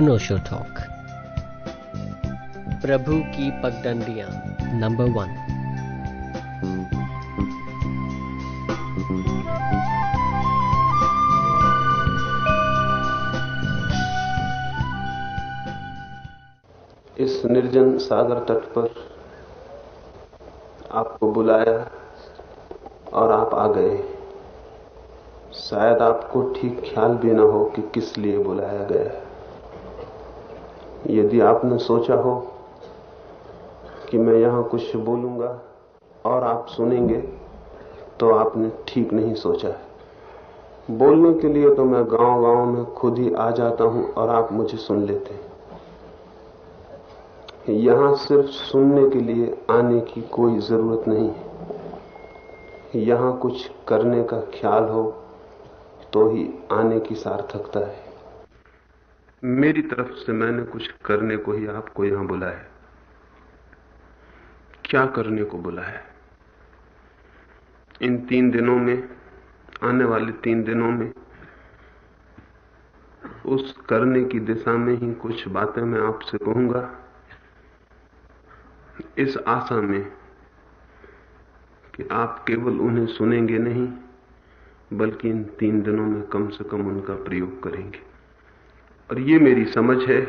अनोशो talk प्रभु की पगडंडियाँ। Number one इस निर्जन सागर तट पर आपको बुलाया और आप आ गए। शायद आपको ठीक ख्याल भी ना हो कि किस लिए बुलाया गया। यदि आपने सोचा हो कि मैं यहाँ कुछ बोलूँगा और आप सुनेंगे तो आपने ठीक नहीं सोचा है। बोलने के लिए तो मैं गाँव गाँव में खुद ही आ जाता हूँ और आप मुझे सुन लेते हैं। यहाँ सिर्फ़ सुनने के लिए आने की कोई ज़रूरत नहीं है। यहाँ कुछ करने का ख्याल हो तो ही आने की सार्थकता है। मेरी तरफ़ से मैंने कुछ करने को ही आपको यहाँ बुलाया क्या करने को बुलाया इन तीन दिनों में, आने वाले तीन दिनों में, उस करने की दिशा में ही कुछ बातें मैं आपसे कहूँगा। इस आशा में कि आप केवल उन्हें सुनेंगे नहीं, बल्कि इन तीन दिनों में कम से कम उनका प्रयोग करेंगे। और ये मेरी समझ है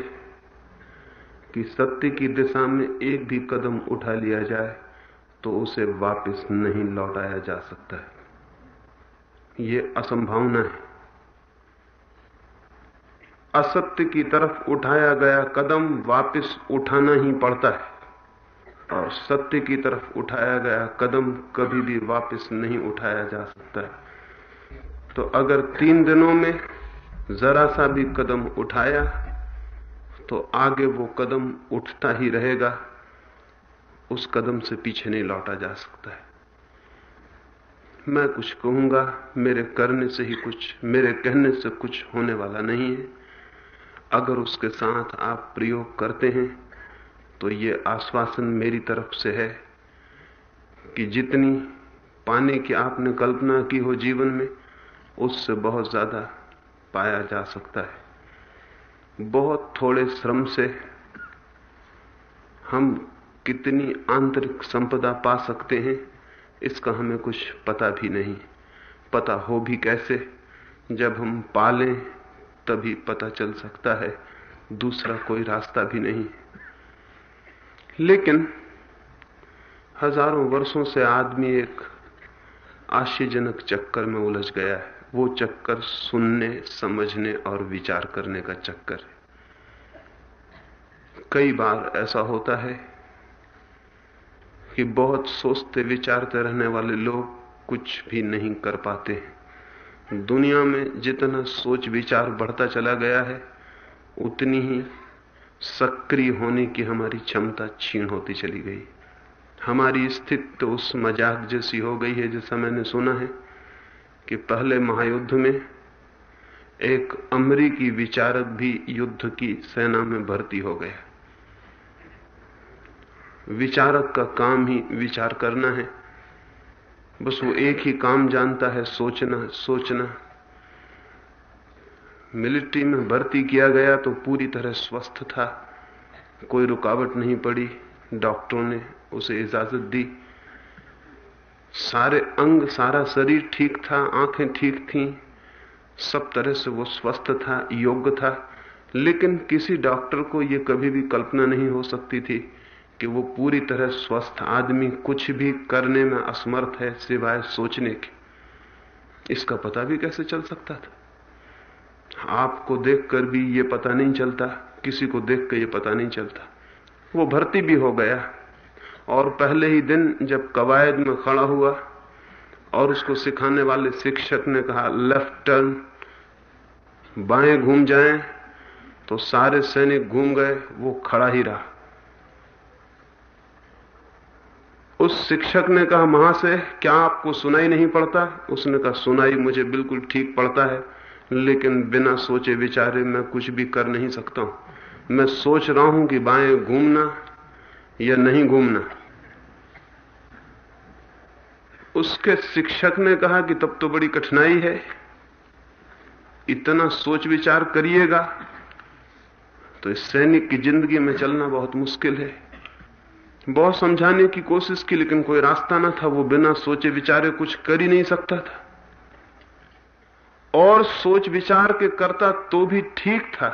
कि सत्य की दिशा में एक भी कदम उठा लिया जाए तो उसे वापस नहीं लौटाया जा सकता है। ये असंभावना है। असत्य की तरफ़ उठाया गया कदम वापस उठाना ही पड़ता है और सत्य की तरफ़ उठाया गया कदम कभी भी वापस नहीं उठाया जा सकता है। तो अगर तीन दिनों में जरा सा भी कदम उठाया तो आगे वो कदम उठता ही रहेगा। उस कदम से पीछे नहीं लौटा जा सकता है। मैं कुछ कहूँगा, मेरे करने से ही कुछ, मेरे कहने से कुछ होने वाला नहीं है। अगर उसके साथ आप प्रयोग करते हैं तो ये आश्वासन मेरी तरफ़ से है कि जितनी पाने की आपने कल्पना की हो जीवन में, उससे बहुत ज़्यादा पाया जा सकता है। बहुत थोड़े श्रम से हम कितनी आंतरिक संपदा पा सकते हैं, इसका हमें कुछ पता भी नहीं। पता हो भी कैसे? जब हम पालें तभी पता चल सकता है। दूसरा कोई रास्ता भी नहीं। लेकिन हज़ारों वर्षों से आदमी एक आश्चर्यजनक चक्कर में उलझ गया है। वो चक्कर सुनने, समझने और विचार करने का चक्कर है। कई बार ऐसा होता है कि बहुत सोचते, विचारते रहने वाले लोग कुछ भी नहीं कर पाते दुनिया में जितना सोच, विचार बढ़ता चला गया है, उतनी ही सक्रिय होने की हमारी क्षमता क्षीण होती चली गई। हमारी स्थिति तो उस मज़ाक जैसी हो गई है, जैसा मैंने सुना है। कि पहले महायुद्ध में एक अमरीकी विचारक भी युद्ध की सेना में भर्ती हो गया। विचारक का काम ही विचार करना है। बस वो एक ही काम जानता है, सोचना सोचना। मिलिट्री में भर्ती किया गया तो पूरी तरह स्वस्थ था। कोई रुकावट नहीं पड़ी। डॉक्टरों ने उसे इजाज़त दी। सारे अंग, सारा शरीर ठीक था, आँखें ठीक थीं। सब तरह से वो स्वस्थ था, योग्य था। लेकिन किसी डॉक्टर को यह कभी भी कल्पना नहीं हो सकती थी कि वो पूरी तरह स्वस्थ आदमी कुछ भी करने में असमर्थ है, सिवाय सोचने के। इसका पता भी कैसे चल सकता था? आपको देखकर भी ये पता नहीं चलता, किसी को देख कर ये पता नहीं चलता। वो भर्ती भी हो गया। और पहले ही दिन जब कवायद में खड़ा हुआ और उसको सिखाने वाले शिक्षक ने कहा, लेफ़्ट टर्न, बाएँ घूम जाएँ तो सारे सैनिक घूम गए, वो खड़ा ही रहा। उस शिक्षक ने कहा महाशय क्या आपको सुनाई नहीं पड़ता? उसने कहा, सुनाई मुझे बिल्कुल ठीक पड़ता है, लेकिन बिना सोचे विचारे मैं कुछ भी कर नहीं सकता हूँ। मैं सोच रहा हूँ कि बाएँ घूमना या नहीं घूमना? उसके शिक्षक ने कहा कि तब तो बड़ी कठिनाई है। इतना सोच विचार करिएगा तो इस सैनिक की ज़िंदगी में चलना बहुत मुश्किल है। बहुत समझाने की कोशिश की, लेकिन कोई रास्ता ना था। वो बिना सोचे विचारे कुछ कर ही नहीं सकता था। और सोच विचार के करता तो भी ठीक था।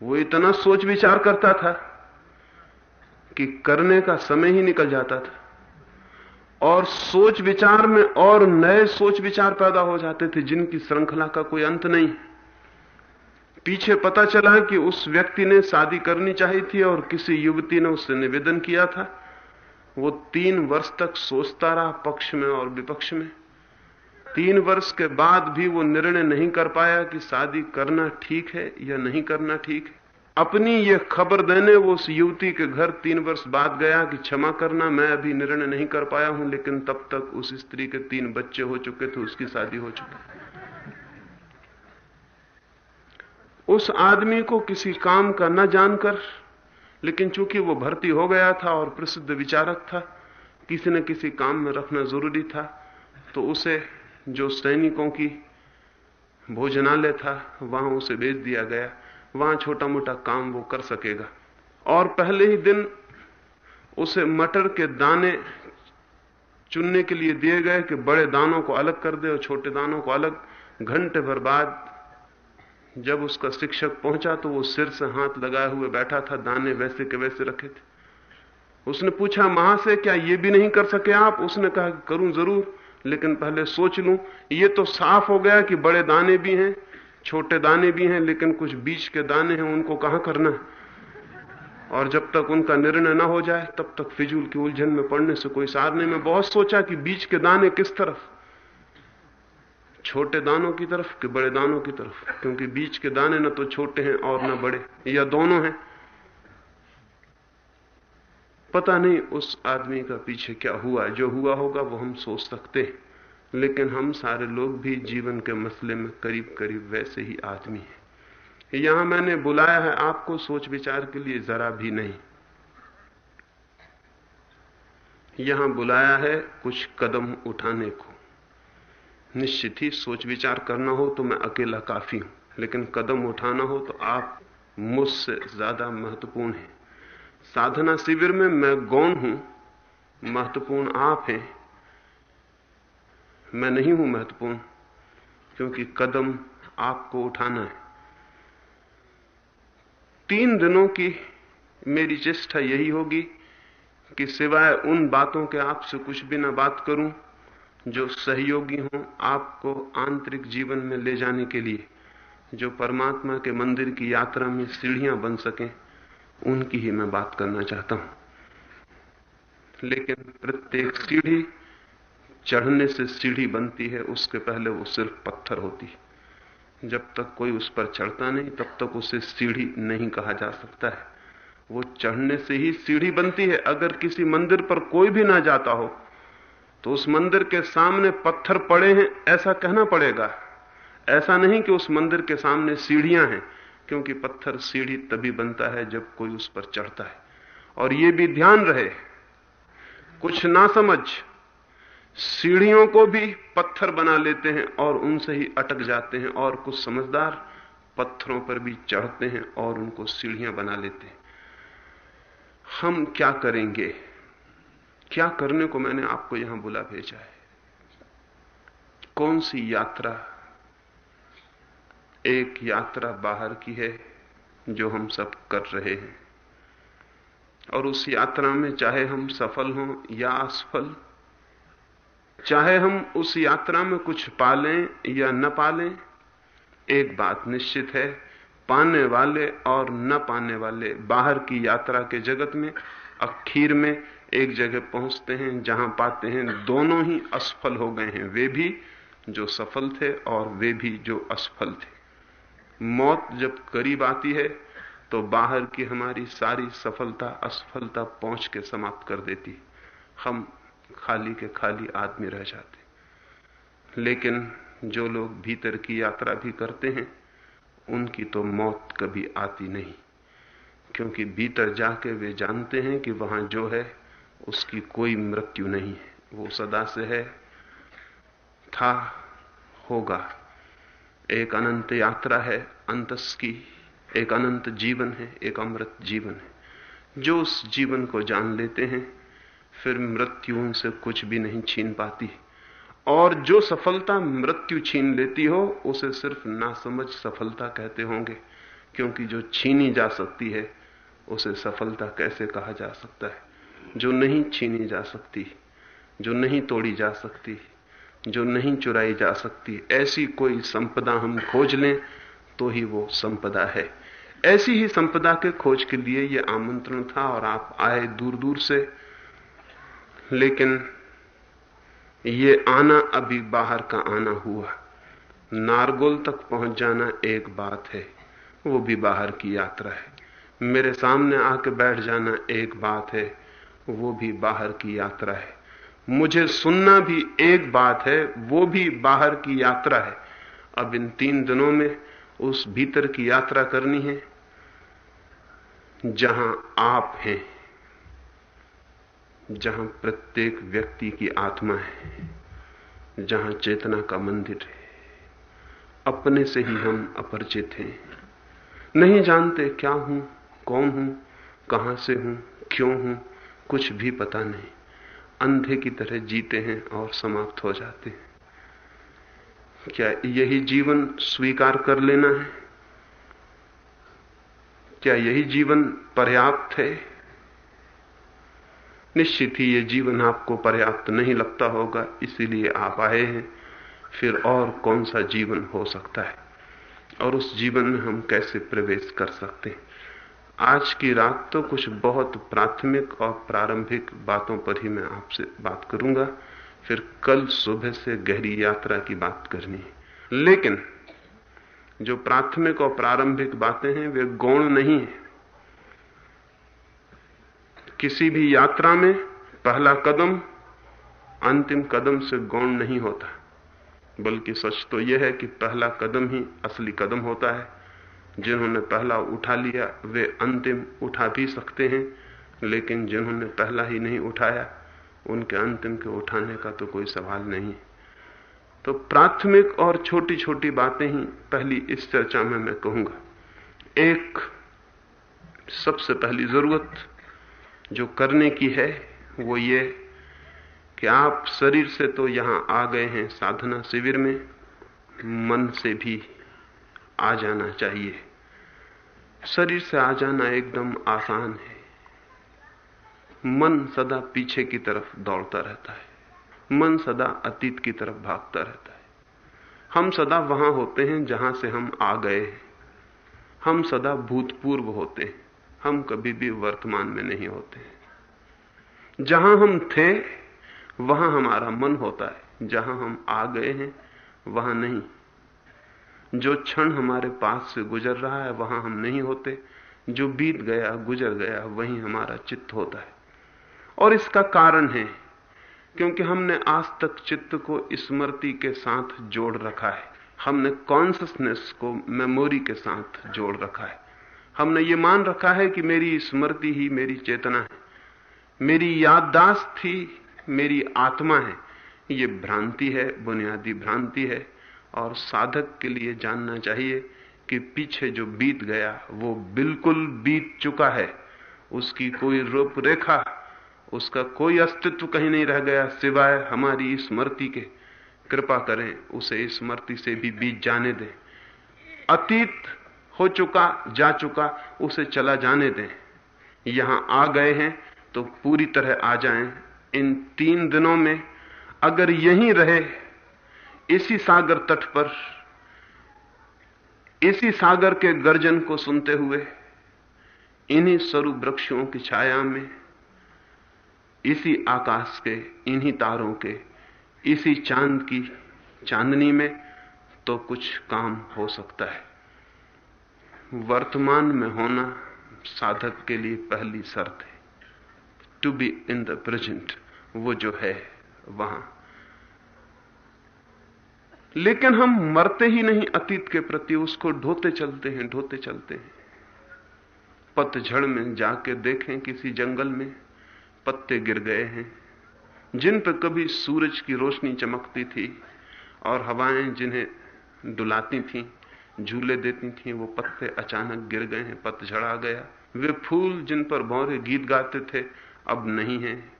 वो इतना सोच विचार करता था कि करने का समय ही निकल जाता था। और सोच विचार में और नए सोच विचार पैदा हो जाते थे, जिनकी श्रृंखला का कोई अंत नहीं। पीछे पता चला कि उस व्यक्ति ने शादी करनी चाहिए थी और किसी युवती ने उससे निवेदन किया था। वो तीन वर्ष तक सोचता रहा पक्ष में और विपक्ष में। तीन वर्ष के बाद भी वो निर्णय नहीं कर पाया कि शादी करना ठीक है या नहीं करना ठीक है। अपनी ये खबर देने वो उस युवती के घर तीन वर्ष बाद गया कि क्षमा करना, मैं अभी निर्णय नहीं कर पाया हूँ, लेकिन तब तक उस स्त्री के तीन बच्चे हो चुके थे, उसकी शादी हो चुकी उस आदमी को किसी काम का न जानकर, लेकिन चूँकि वो भर्ती हो गया था और प्रसिद्ध विचारक था, किसी न किसी काम में रखना ज़रूरी था तो उसे जो सैनिकों की भोजनालय था, वहाँ उसे भेज दिया गया। वहाँ छोटा मोटा काम वो कर सकेगा। और पहले ही दिन उसे मटर के दाने चुनने के लिए दिए गए कि बड़े दानों को अलग कर दे और छोटे दानों को अलग। घंटे भर बाद जब उसका शिक्षक पहुँचा तो वो सिर से हाथ लगाए हुए बैठा था, दाने वैसे के वैसे रखे थे। उसने पूछा, महा से क्या ये भी नहीं कर सके आप? उसने कहा, करूँ ज़रूर, लेकिन पहले सोच लूँ। ये तो साफ़ हो गया कि बड़े दाने भी हैं छोटे दाने भी हैं, लेकिन कुछ बीच के दाने हैं, उनको कहाँ करना और जब तक उनका निर्णय ना हो जाए, तब तक फिजूल की उलझन में पड़ने से कोई सार नहीं। मैं बहुत सोचा कि बीच के दाने किस तरफ़? छोटे दानों की तरफ़ कि बड़े दानों की तरफ़? क्योंकि बीच के दाने न तो छोटे हैं और ना बड़े, या दोनों हैं। पता नहीं उस आदमी का पीछे क्या हुआ। जो हुआ होगा, वो हम सोच सकते हैं। लेकिन हम सारे लोग भी जीवन के मसले में करीब करीब वैसे ही आदमी हैं। यहाँ मैंने बुलाया है आपको सोच विचार के लिए जरा भी नहीं। यहाँ बुलाया है कुछ कदम उठाने को। निश्चित ही सोच विचार करना हो तो मैं अकेला काफ़ी हूँ, लेकिन कदम उठाना हो तो आप मुझसे ज़्यादा महत्वपूर्ण हैं। साधना शिविर में मैं गौण हूँ, महत्वपूर्ण आप हैं। मैं नहीं हूँ महत्वपूर्ण, क्योंकि कदम आपको उठाना है। तीन दिनों की मेरी चेष्टा यही होगी कि सिवाय उन बातों के आपसे कुछ भी ना बात करूँ, जो सहयोगी हों आपको आंतरिक जीवन में ले जाने के लिए, जो परमात्मा के मंदिर की यात्रा में सीढ़ियाँ बन सकें, उनकी ही मैं बात करना चाहता हूँ। लेकिन प्रत्येक सीढ़ी चढ़ने से सीढ़ी बनती है, उसके पहले वो सिर्फ़ पत्थर होती है। जब तक कोई उस पर चढ़ता नहीं, तब तक उसे सीढ़ी नहीं कहा जा सकता है। वो चढ़ने से ही सीढ़ी बनती है। अगर किसी मंदिर पर कोई भी ना जाता हो तो उस मंदिर के सामने पत्थर पड़े हैं, ऐसा कहना पड़ेगा। ऐसा नहीं कि उस मंदिर के सामने सीढ़ियाँ हैं, क्योंकि पत्थर सीढ़ी तभी बनता है जब कोई उस पर चढ़ता है। और ये भी ध्यान रहे। कुछ ना समझ सीढ़ियों को भी पत्थर बना लेते हैं और उनसे ही अटक जाते हैं और कुछ समझदार पत्थरों पर भी चढ़ते हैं और उनको सीढ़ियाँ बना लेते हैं। हम क्या करेंगे? क्या करने को मैंने आपको यहाँ बुला भेजा है? कौन सी यात्रा? एक यात्रा बाहर की है जो हम सब कर रहे हैं। और उस यात्रा में चाहे हम सफल हों या असफल चाहे हम उस यात्रा में कुछ पालें या न पालें, एक बात निश्चित है, पाने वाले और न पाने वाले बाहर की यात्रा के जगत में, अखीर में एक जगह पहुँचते हैं जहाँ पाते हैं दोनों ही असफल हो गए हैं। वे भी जो सफल थे और वे भी जो असफल थे। मौत जब करीब आती है तो बाहर की हमारी सारी सफलता असफलता पहुँच के समाप्त कर देती हम खाली के खाली आदमी रह जाते। लेकिन जो लोग भीतर की यात्रा भी करते हैं, उनकी तो मौत कभी आती नहीं। क्योंकि भीतर जाके वे जानते हैं कि वहाँ जो है, उसकी कोई मृत्यु नहीं है। वो सदा से है, था, होगा। एक अनंत यात्रा है, अंतस की। एक अनंत जीवन है, एक अमृत जीवन है। जो उस जीवन को जान लेते हैं फिर मृत्यु उनसे कुछ भी नहीं छीन पाती। और जो सफलता मृत्यु छीन लेती हो, उसे सिर्फ़ नासमझ सफलता कहते होंगे, क्योंकि जो छीनी जा सकती है, उसे सफलता कैसे कहा जा सकता है? जो नहीं छीनी जा सकती, जो नहीं तोड़ी जा सकती, जो नहीं चुराई जा सकती, ऐसी कोई संपदा हम खोज लें तो ही वो संपदा है। ऐसी ही संपदा के खोज के लिए ये आमंत्रण था, और आप आए दूर दूर से लेकिन ये आना अभी बाहर का आना हुआ। नारगोल तक पहुँच जाना एक बात है, वो भी बाहर की यात्रा है। मेरे सामने आके बैठ जाना एक बात है, वो भी बाहर की यात्रा है। मुझे सुनना भी एक बात है, वो भी बाहर की यात्रा है। अब इन तीन दिनों में उस भीतर की यात्रा करनी है, जहाँ आप हैं। जहाँ प्रत्येक व्यक्ति की आत्मा है, जहाँ चेतना का मंदिर है, अपने से ही हम अपरिचित हैं। नहीं जानते क्या हूँ, कौन हूँ, कहाँ से हूँ, क्यों हूँ, कुछ भी पता नहीं। अंधे की तरह जीते हैं और समाप्त हो जाते हैं। क्या यही जीवन स्वीकार कर लेना है? क्या यही जीवन पर्याप्त है? निश्चित ही ये जीवन आपको पर्याप्त नहीं लगता होगा, इसीलिए आप आए हैं। फिर और कौन सा जीवन हो सकता है? और उस जीवन में हम कैसे प्रवेश कर सकते हैं? आज की रात तो कुछ बहुत प्राथमिक और प्रारंभिक बातों पर ही मैं आपसे बात करूँगा। फिर कल सुबह से गहरी यात्रा की बात करनी है। लेकिन जो प्राथमिक और प्रारंभिक बातें हैं, वे गौण नहीं है। किसी भी यात्रा में पहला कदम, अंतिम कदम से गौण नहीं होता। बल्कि सच तो यह है कि पहला कदम ही असली कदम होता है। जिन्होंने पहला उठा लिया, वे अंतिम उठा भी सकते हैं, लेकिन जिन्होंने पहला ही नहीं उठाया, उनके अंतिम के उठाने का तो कोई सवाल नहीं। तो प्राथमिक और छोटी छोटी बातें ही पहली इस चर्चा में मैं कहूँगा। एक, सबसे पहली ज़रूरत जो करने की है, वो ये कि आप शरीर से तो यहाँ आ गए हैं साधना शिविर में, मन से भी आ जाना चाहिए। शरीर से आ जाना एकदम आसान है। मन सदा पीछे की तरफ़ दौड़ता रहता है। मन सदा अतीत की तरफ़ भागता रहता है। हम सदा वहाँ होते हैं जहाँ से हम आ गए हैं। हम सदा भूतपूर्व होते हैं। हम कभी भी वर्तमान में नहीं होते जहाँ हम थे, वहाँ हमारा मन होता है। जहाँ हम आ गए हैं, वहाँ नहीं। जो क्षण हमारे पास से गुजर रहा है, वहाँ हम नहीं होते। जो बीत गया, गुजर गया, वहीं हमारा चित्त होता है। और इसका कारण है, क्योंकि हमने आज तक चित्त को स्मृति के साथ जोड़ रखा है। हमने कॉन्सियसनेस को मेमोरी के साथ जोड़ रखा है। हमने ये मान रखा है कि मेरी स्मृति ही मेरी चेतना है। मेरी याददाश्त ही मेरी आत्मा है। ये भ्रांति है, बुनियादी भ्रांति है। और साधक के लिए जानना चाहिए कि पीछे जो बीत गया, वो बिल्कुल बीत चुका है। उसकी कोई रूपरेखा, उसका कोई अस्तित्व कहीं नहीं रह गया, सिवाय हमारी स्मृति के। कृपा करें, उसे स्मृति से भी बीत जाने दें। अतीत हो चुका, जा चुका, उसे चला जाने दें। यहाँ आ गए हैं तो पूरी तरह आ जाएँ। इन तीन दिनों में अगर यहीं रहे, इसी सागर तट पर, इसी सागर के गर्जन को सुनते हुए, इन्हीं स्वरूप वृक्षों की छाया में, इसी आकाश के, इन्हीं तारों के, इसी चाँद की चांदनी में तो कुछ काम हो सकता है। वर्तमान में होना साधक के लिए पहली शर्त है। To be in the present वो जो है, वहाँ। लेकिन हम मरते ही नहीं, अतीत के प्रति उसको ढोते चलते हैं, ढोते चलते हैं। पतझड़ में जाके देखें किसी जंगल में, पत्ते गिर गए हैं। जिन पर कभी सूरज की रोशनी चमकती थी, और हवाएँ जिन्हें डुलाती थीं झूले देती थी, वो पत्ते अचानक गिर गए हैं पतझड़ गया। वे फूल जिन पर भौरे गीत गाते थे, अब नहीं हैं,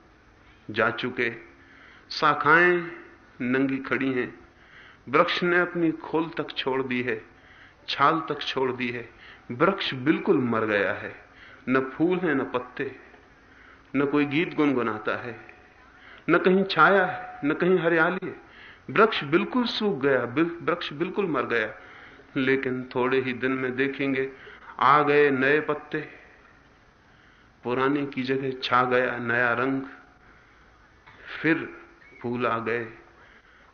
जा चुके। शाखाएँ नंगी खड़ी हैं, वृक्ष ने अपनी खोल तक छोड़ दी है, छाल तक छोड़ दी है। वृक्ष बिल्कुल मर गया है, न फूल है, न पत्ते, न कोई गीत गुनगुनाता है, न कहीं छाया है, न कहीं हरियाली है। वृक्ष बिल्कुल सूख गया वृक्ष बिल्कुल मर गया। लेकिन थोड़े ही दिन में देखेंगे, आ गए नए पत्ते। पुराने की जगह छा गया नया रंग। फिर फूल आ गए,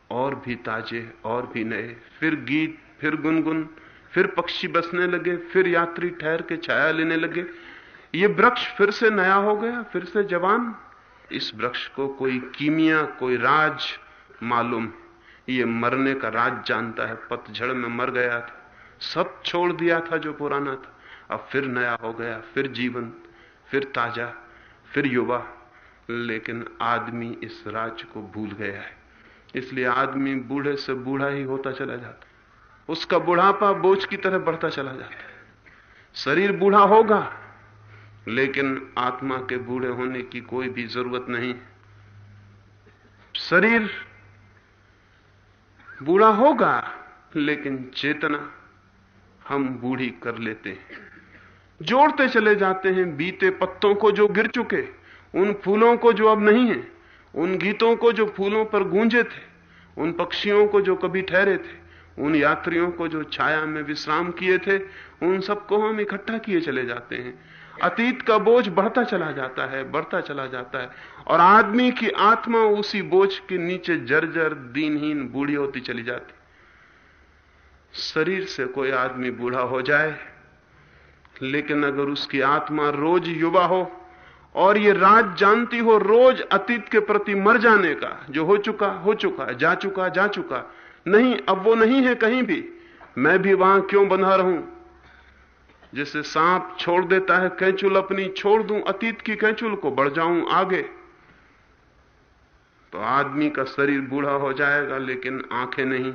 और भी ताजे, और भी नए। फिर गीत, फिर गुनगुन, फिर पक्षी बसने लगे, फिर यात्री ठहर के छाया लेने लगे। ये वृक्ष फिर से नया हो गया, फिर से जवान। इस वृक्ष को कोई कीमिया, कोई राज मालूम ये मरने का राज जानता है, पतझड़ में मर गया था। सब छोड़ दिया था जो पुराना था। अब फिर नया हो गया, फिर जीवन फिर ताज़ा, फिर युवा। लेकिन आदमी इस राज को भूल गया है। इसलिए आदमी बूढ़े से बूढ़ा ही होता चला जाता उसका बुढ़ापा बोझ की तरह बढ़ता चला जाता है। शरीर बूढ़ा होगा, लेकिन आत्मा के बूढ़े होने की कोई भी ज़रूरत नहीं शरीर बूढ़ा होगा, लेकिन चेतना हम बूढ़ी कर लेते हैं। जोड़ते चले जाते हैं बीते पत्तों को जो गिर चुके, उन फूलों को जो अब नहीं है, उन गीतों को जो फूलों पर गूंजे थे, उन पक्षियों को जो कभी ठहरे थे, उन यात्रियों को जो छाया में विश्राम किए थे, उन सबको हम इकट्ठा किए चले जाते हैं। अतीत का बोझ बढ़ता चला जाता है, बढ़ता चला जाता है। और आदमी की आत्मा उसी बोझ के नीचे जर्जर, दीनहीन, बूढ़ी होती चली जाती। शरीर से कोई आदमी बूढ़ा हो जाए, लेकिन अगर उसकी आत्मा रोज युवा हो, और ये राज जानती हो रोज अतीत के प्रति मर जाने का, जो हो चुका हो चुका, जा चुका जा चुका, नहीं, अब वो नहीं है कहीं भी, मैं भी वहाँ क्यों बंधा रहूँ? जैसे सांप छोड़ देता है, कैचुल अपनी छोड़ दूँ, अतीत की कैचुल को बढ़ जाऊँ आगे। तो आदमी का शरीर बूढ़ा हो जाएगा, लेकिन आँखें नहीं,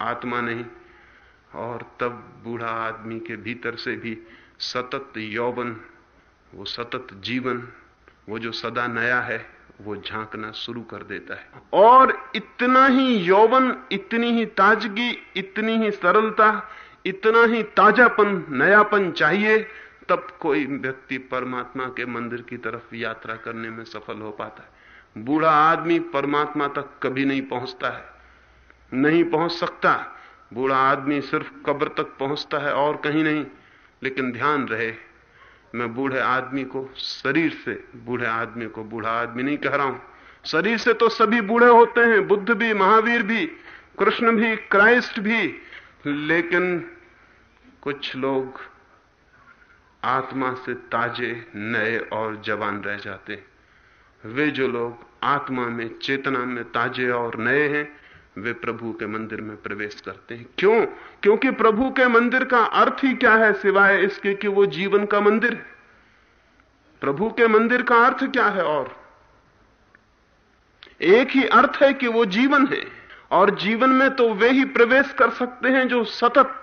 आत्मा नहीं। और तब बूढ़ा आदमी के भीतर से भी सतत यौवन, वो सतत जीवन, वो जो सदा नया है, वो झांकना शुरू कर देता है। और इतना ही यौवन, इतनी ही ताजगी, इतनी ही सरलता इतना ही ताजापन, नयापन चाहिए, तब कोई व्यक्ति परमात्मा के मंदिर की तरफ़ यात्रा करने में सफल हो पाता है। बूढ़ा आदमी परमात्मा तक कभी नहीं पहुँचता है। नहीं पहुँच सकता। बूढ़ा आदमी सिर्फ़ कब्र तक पहुँचता है और कहीं नहीं, लेकिन ध्यान रहे, मैं बूढ़े आदमी को, शरीर से, बूढ़े आदमी को बूढ़ा आदमी नहीं कह रहा हूँ। शरीर से तो सभी बूढ़े होते हैं, बुद्ध भी, महावीर भी, कृष्ण भी, क्राइस्ट भी, लेकिन कुछ लोग आत्मा से ताजे, नए और जवान रह जाते वे जो लोग आत्मा में, चेतना में ताजे और नए हैं, वे प्रभु के मंदिर में प्रवेश करते हैं। क्यों? क्योंकि प्रभु के मंदिर का अर्थ ही क्या है सिवाय इसके कि वो जीवन का मंदिर है? प्रभु के मंदिर का अर्थ क्या है और? एक ही अर्थ है कि वो जीवन है, और जीवन में तो वे ही प्रवेश कर सकते हैं जो सतत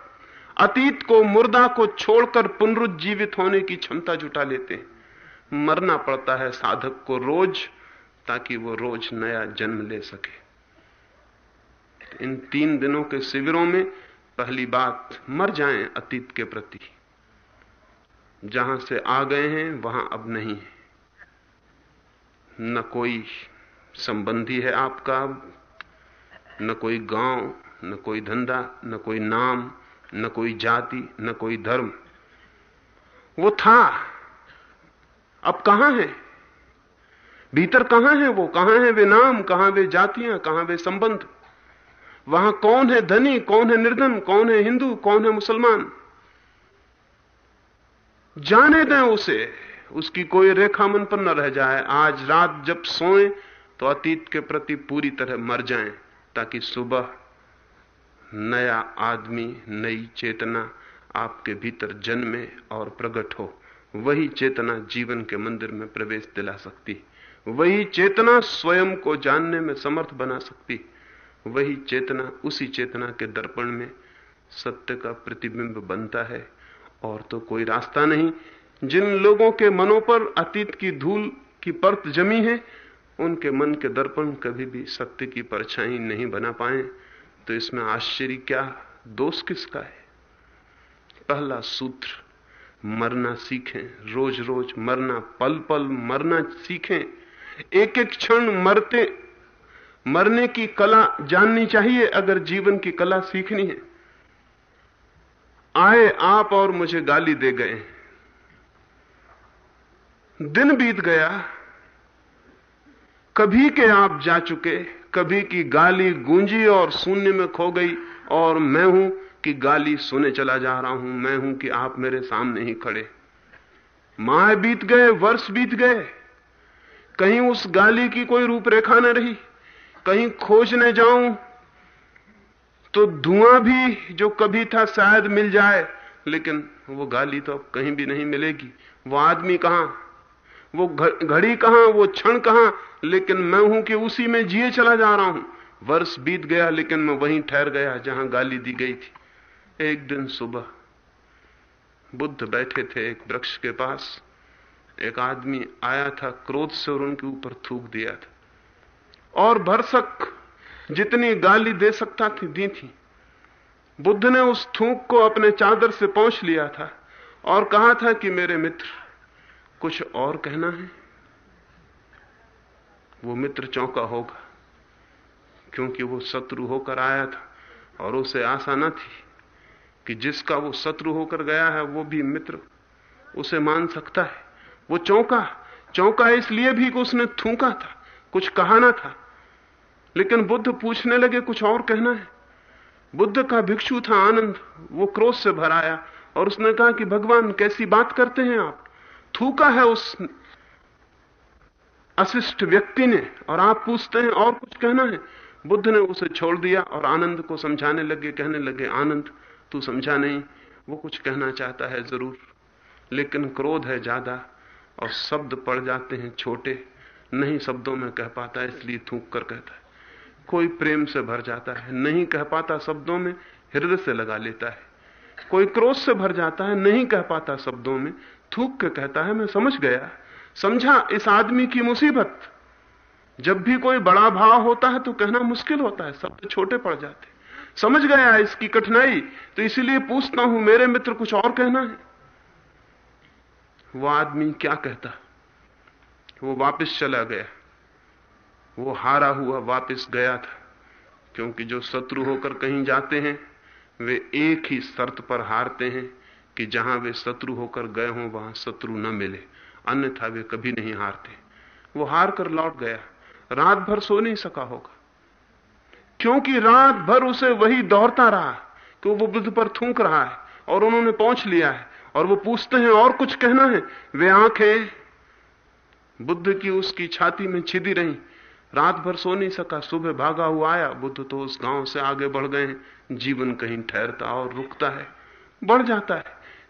अतीत को मुर्दा को छोड़कर पुनरुज्जीवित होने की क्षमता जुटा लेते हैं। मरना पड़ता है साधक को रोज, ताकि वो रोज नया जन्म ले सके। इन तीन दिनों के शिविरों में पहली बात, मर जाएँ अतीत के प्रति। जहाँ से आ गए हैं, वहाँ अब नहीं है। न कोई संबंधी है आपका अब न कोई गाँव, न कोई धंधा, न कोई नाम न कोई जाति, न कोई धर्म। वो था। अब कहाँ है? भीतर कहाँ है वो? कहाँ है वे नाम? कहाँ वे जातियाँ? कहाँ वे संबंध? वहाँ कौन है धनी? कौन है निर्धन? कौन है हिंदू? कौन है मुसलमान? जाने दें उसे। उसकी कोई रेखा मन पर न रह जाए। आज रात जब सोए तो अतीत के प्रति पूरी तरह मर जाएँ, ताकि सुबह नया आदमी, नई चेतना आपके भीतर जन्मे और प्रकट हो। वही चेतना जीवन के मंदिर में प्रवेश दिला सकती। वही चेतना स्वयं को जानने में समर्थ बना सकती। वही चेतना उसी चेतना के दर्पण में सत्य का प्रतिबिंब बनता है। और तो कोई रास्ता नहीं। जिन लोगों के मनों पर अतीत की धूल की परत जमी है, उनके मन के दर्पण कभी भी सत्य की परछाई नहीं बना पाए। तो इसमें आश्चर्य क्या? दोष किसका है? पहला सूत्र, मरना सीखें रोज रोज मरना पल पल मरना सीखें। एक एक क्षण मरते, मरने की कला जाननी चाहिए अगर जीवन की कला सीखनी है। आए आप और मुझे गाली दे गए। दिन बीत गया, कभी के आप जा चुके कभी की गाली गूंजी और शून्य में खो गई, और मैं हूँ कि गाली सुने चला जा रहा हूँ, मैं हूँ कि आप मेरे सामने ही खड़े। माह बीत गए, वर्ष बीत गए, कहीं उस गाली की कोई रूपरेखा न रही, कहीं खोजने जाऊँ तो धुआँ भी जो कभी था शायद मिल जाए, लेकिन वो गाली तो अब कहीं भी नहीं मिलेगी। वो आदमी कहाँ? वो घड़ी कहाँ? वो क्षण कहाँ? लेकिन मैं हूँ कि उसी में जिए चला जा रहा हूँ। वर्ष बीत गया, लेकिन मैं वहीं ठहर गया जहाँ गाली दी गई थी। एक दिन सुबह बुद्ध बैठे थे एक वृक्ष के पास। एक आदमी आया था क्रोध से और उनके ऊपर थूक दिया था। और भरसक जितनी गाली दे सकता थी, दी थी। बुद्ध ने उस थूक को अपने चादर से पहुँच लिया था और कहा था कि मेरे मित्र, कुछ और कहना है? वो मित्र चौंका होगा, क्योंकि वो शत्रु होकर आया था और उसे आशा न थी कि जिसका वो शत्रु होकर गया है, वो भी मित्र उसे मान सकता है। वो चौंका चौंका इसलिए भी कि उसने थूका था, कुछ कहा ना था। लेकिन बुद्ध पूछने लगे, कुछ और कहना है। बुद्ध का भिक्षु था आनंद, वो क्रोध से भराया और उसने कहा कि भगवान, कैसी बात करते हैं आप? थूका है उस अशिष्ट व्यक्ति ने और आप पूछते हैं और कुछ कहना है। बुद्ध ने उसे छोड़ दिया और आनंद को समझाने लगे, कहने लगे, आनंद, तू समझा नहीं। वो कुछ कहना चाहता है ज़रूर, लेकिन क्रोध है ज़्यादा और शब्द पड़ जाते हैं छोटे। नहीं शब्दों में कह पाता इसलिए थूक कर कहता है। कोई प्रेम से भर जाता है, नहीं कह पाता शब्दों में, हृदय से लगा लेता है। कोई क्रोध से भर जाता है, नहीं कह पाता शब्दों में, थूक के कहता है, मैं समझ गया। समझा, इस आदमी की मुसीबत। जब भी कोई बड़ा भाव होता है तो कहना मुश्किल होता है, शब्द छोटे पड़ जाते समझ गया इसकी कठिनाई तो इसीलिए पूछता हूँ, मेरे मित्र कुछ और कहना है? वो आदमी क्या कहता? वो वापस चला गया। वो हारा हुआ वापस गया था, क्योंकि जो शत्रु होकर कहीं जाते हैं, वे एक ही शर्त पर हारते हैं कि जहाँ वे शत्रु होकर गए हों, वहाँ शत्रु न मिले। अन्यथा वे कभी नहीं हारते। वो हार कर लौट गया। रात भर सो नहीं सका होगा। क्योंकि रात भर उसे वही दौड़ता रहा कि वो बुद्ध पर थूक रहा है और उन्होंने पहुँच लिया है और वो पूछते हैं, और कुछ कहना है? वे आँखें बुद्ध की उसकी छाती में छिदी रही। रात भर सो नहीं सका, सुबह भागा हुआ आया। बुद्ध तो उस गाँव से आगे बढ़ गए जीवन कहीं ठहरता और रुकता है। बढ़ जाता है।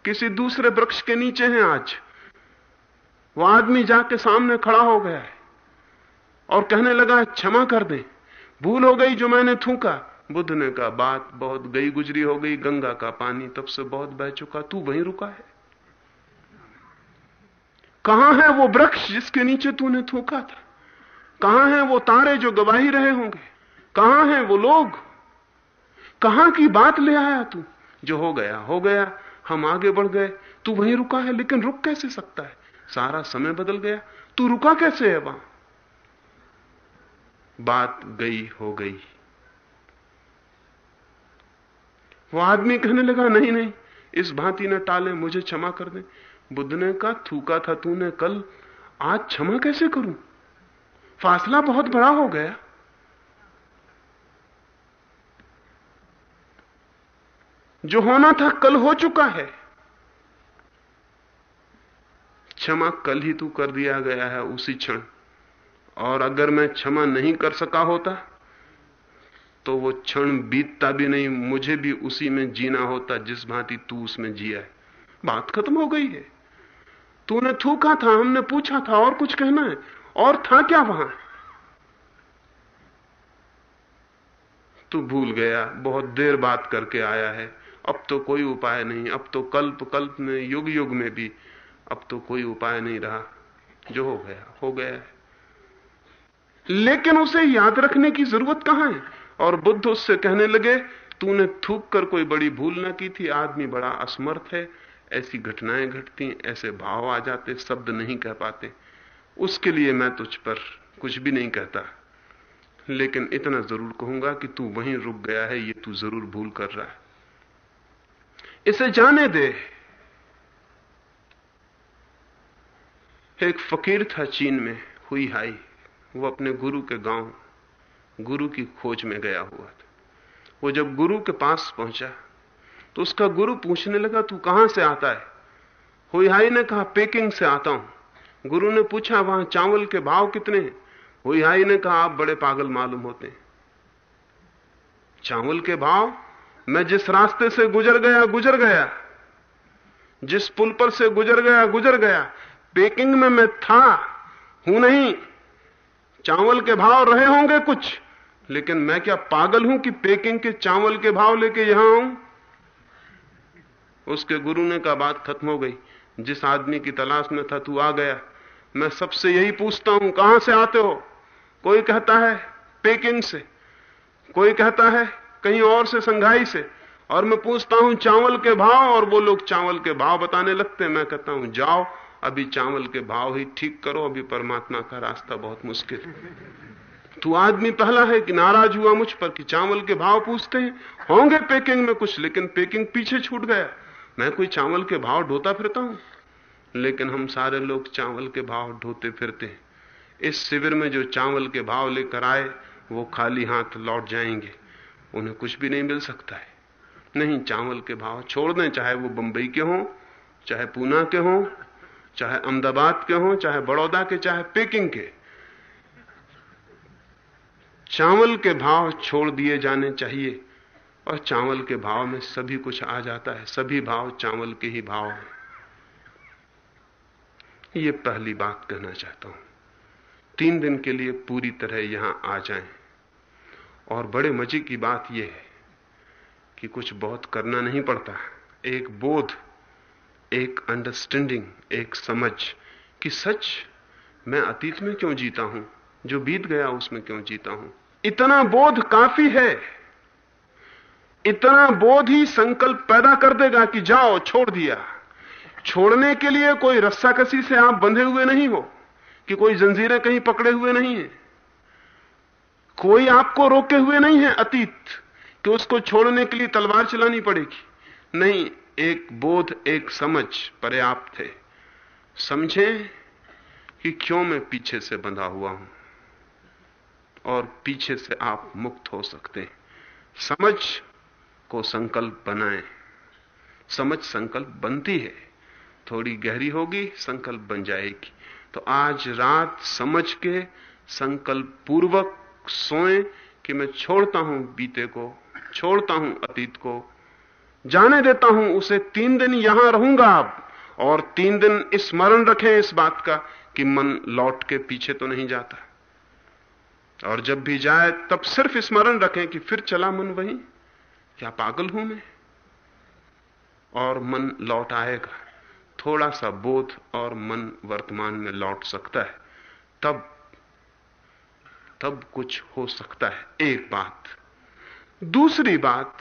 किसी दूसरे वृक्ष के नीचे हैं आज। वो आदमी जाके सामने खड़ा हो गया है और कहने लगा, क्षमा कर दे। भूल हो गई जो मैंने थूका। बुद्ध ने कहा, बात बहुत गई गुजरी हो गई, गंगा का पानी तब से बहुत बह चुका, तू वहीं रुका है। कहाँ है वो वृक्ष जिसके नीचे तूने थूका था? कहाँ है वो तारे जो गवाही रहे होंगे? कहाँ है वो लोग? कहाँ की बात ले आया तू? जो हो गया हो गया, हम आगे बढ़ गए, तू वहीं रुका है, लेकिन रुक कैसे सकता है? सारा समय बदल गया। तू रुका कैसे है वहाँ? बात गई हो गई। वो आदमी कहने लगा, नहीं नहीं, इस भांति न टाले, मुझे क्षमा कर दे। बुद्ध ने कहा, थूका था तूने कल, आज क्षमा कैसे करूँ? फासला बहुत बड़ा हो गया। जो होना था कल हो चुका है। क्षमा कल ही तू कर दिया गया है उसी क्षण। और अगर मैं क्षमा नहीं कर सका होता तो वो क्षण बीतता भी नहीं, मुझे भी उसी में जीना होता जिस भांति तू उसमें जिया है। बात खत्म हो गई है। तूने थूका था, हमने पूछा था, और कुछ कहना है? और था क्या वहाँ? तू भूल गया, बहुत देर बात करके आया है। अब तो कोई उपाय नहीं, अब तो कल्प कल्प में युग युग में भी। अब तो कोई उपाय नहीं रहा। जो हो गया हो गया। लेकिन उसे याद रखने की ज़रूरत कहाँ है? और बुद्ध उससे कहने लगे, तूने थूक कर कोई बड़ी भूल ना की थी, आदमी बड़ा असमर्थ है। ऐसी घटनाएँ घटती, ऐसे भाव आ जाते, शब्द नहीं कह पाते। उसके लिए मैं तुझ पर कुछ भी नहीं कहता। लेकिन इतना ज़रूर कहूँगा कि तू वहीं रुक गया है, ये तू ज़रूर भूल कर रहा है। इसे जाने दे। एक फकीर था चीन में, हुई हाई। वो अपने गुरु के गाँव, गुरु की खोज में गया हुआ था। वो जब गुरु के पास पहुँचा तो उसका गुरु पूछने लगा, तू कहाँ से आता है? हुई हाई ने कहा, पेकिंग से आता हूँ। गुरु ने पूछा, वहाँ चावल के भाव कितने हैं? हुई हाई ने कहा, आप बड़े पागल मालूम होते हैं। चावल के भाव? मैं जिस रास्ते से गुजर गया गुजर गया। जिस पुल पर से गुजर गया गुजर गया। पेकिंग में मैं था, हूँ नहीं। चावल के भाव रहे होंगे कुछ, लेकिन मैं क्या पागल हूँ कि पेकिंग के चावल के भाव लेके यहाँ आऊँ? उसके गुरु ने कहा, बात खत्म हो गई। जिस आदमी की तलाश में था, तू आ गया। मैं सबसे यही पूछता हूँ, कहाँ से आते हो? कोई कहता है पेकिंग से, कोई कहता है कहीं और से, संघाई से। और मैं पूछता हूँ, चावल के भाव? और वो लोग चावल के भाव बताने लगते मैं कहता हूँ, जाओ अभी चावल के भाव ही ठीक करो, अभी परमात्मा का रास्ता बहुत मुश्किल तू आदमी पहला है कि नाराज़ हुआ मुझ पर कि चावल के भाव पूछते हैं। होंगे पैकिंग में कुछ, लेकिन पैकिंग पीछे छूट गया। मैं कोई चावल के भाव ढोता फिरता हूँ? लेकिन हम सारे लोग चावल के भाव ढोते फिरते हैं। इस शिविर में जो चावल के भाव लेकर आए, वो खाली हाथ लौट जाएँगे। उन्हें कुछ भी नहीं मिल सकता है। नहीं, चावल के भाव छोड़ दें, चाहे वो बंबई के हों, चाहे पूना के हों चाहे अहमदाबाद के हों, चाहे बड़ौदा के, चाहे पेकिंग के, चावल के भाव छोड़ दिए जाने चाहिए और चावल के भाव में सभी कुछ आ जाता है। सभी भाव चावल के ही भाव हैं। ये पहली बात कहना चाहता हूँ। तीन दिन के लिए पूरी तरह यहाँ आ जाएँ। और बड़े मज़े की बात यह है कि कुछ बहुत करना नहीं पड़ता। एक बोध एक अंडरस्टैंडिंग एक समझ कि सच मैं अतीत में क्यों जीता हूँ, जो बीत गया उसमें क्यों जीता हूँ। इतना बोध काफ़ी है। इतना बोध ही संकल्प पैदा कर देगा कि जाओ, छोड़ दिया। छोड़ने के लिए कोई रस्सा कसी से आप बंधे हुए नहीं हो, कि कोई जंजीरें कहीं पकड़े हुए नहीं है। कोई आपको रोके हुए नहीं है अतीत, कि उसको छोड़ने के लिए तलवार चलानी पड़ेगी। नहीं एक बोध, एक समझ पर्याप्त है। समझें कि क्यों मैं पीछे से बंधा हुआ हूँ और पीछे से आप मुक्त हो सकते हैं। समझ को संकल्प बनाएँ। समझ संकल्प बनती है, थोड़ी गहरी होगी, संकल्प बन जाएगी। तो आज रात समझ के संकल्प पूर्वक सोए कि मैं छोड़ता हूँ बीते को, छोड़ता हूँ अतीत को जाने देता हूँ, उसे तीन दिन यहाँ रहूँगा आप और तीन दिन स्मरण रखें इस बात का कि मन लौट के पीछे तो नहीं जाता। और जब भी जाए, तब सिर्फ़ स्मरण रखें कि फिर चला मन वहीं। क्या पागल हूँ मैं? और मन लौट आएगा। थोड़ा सा बोध और मन वर्तमान में लौट सकता है। तब तब कुछ हो सकता है। एक बात। दूसरी बात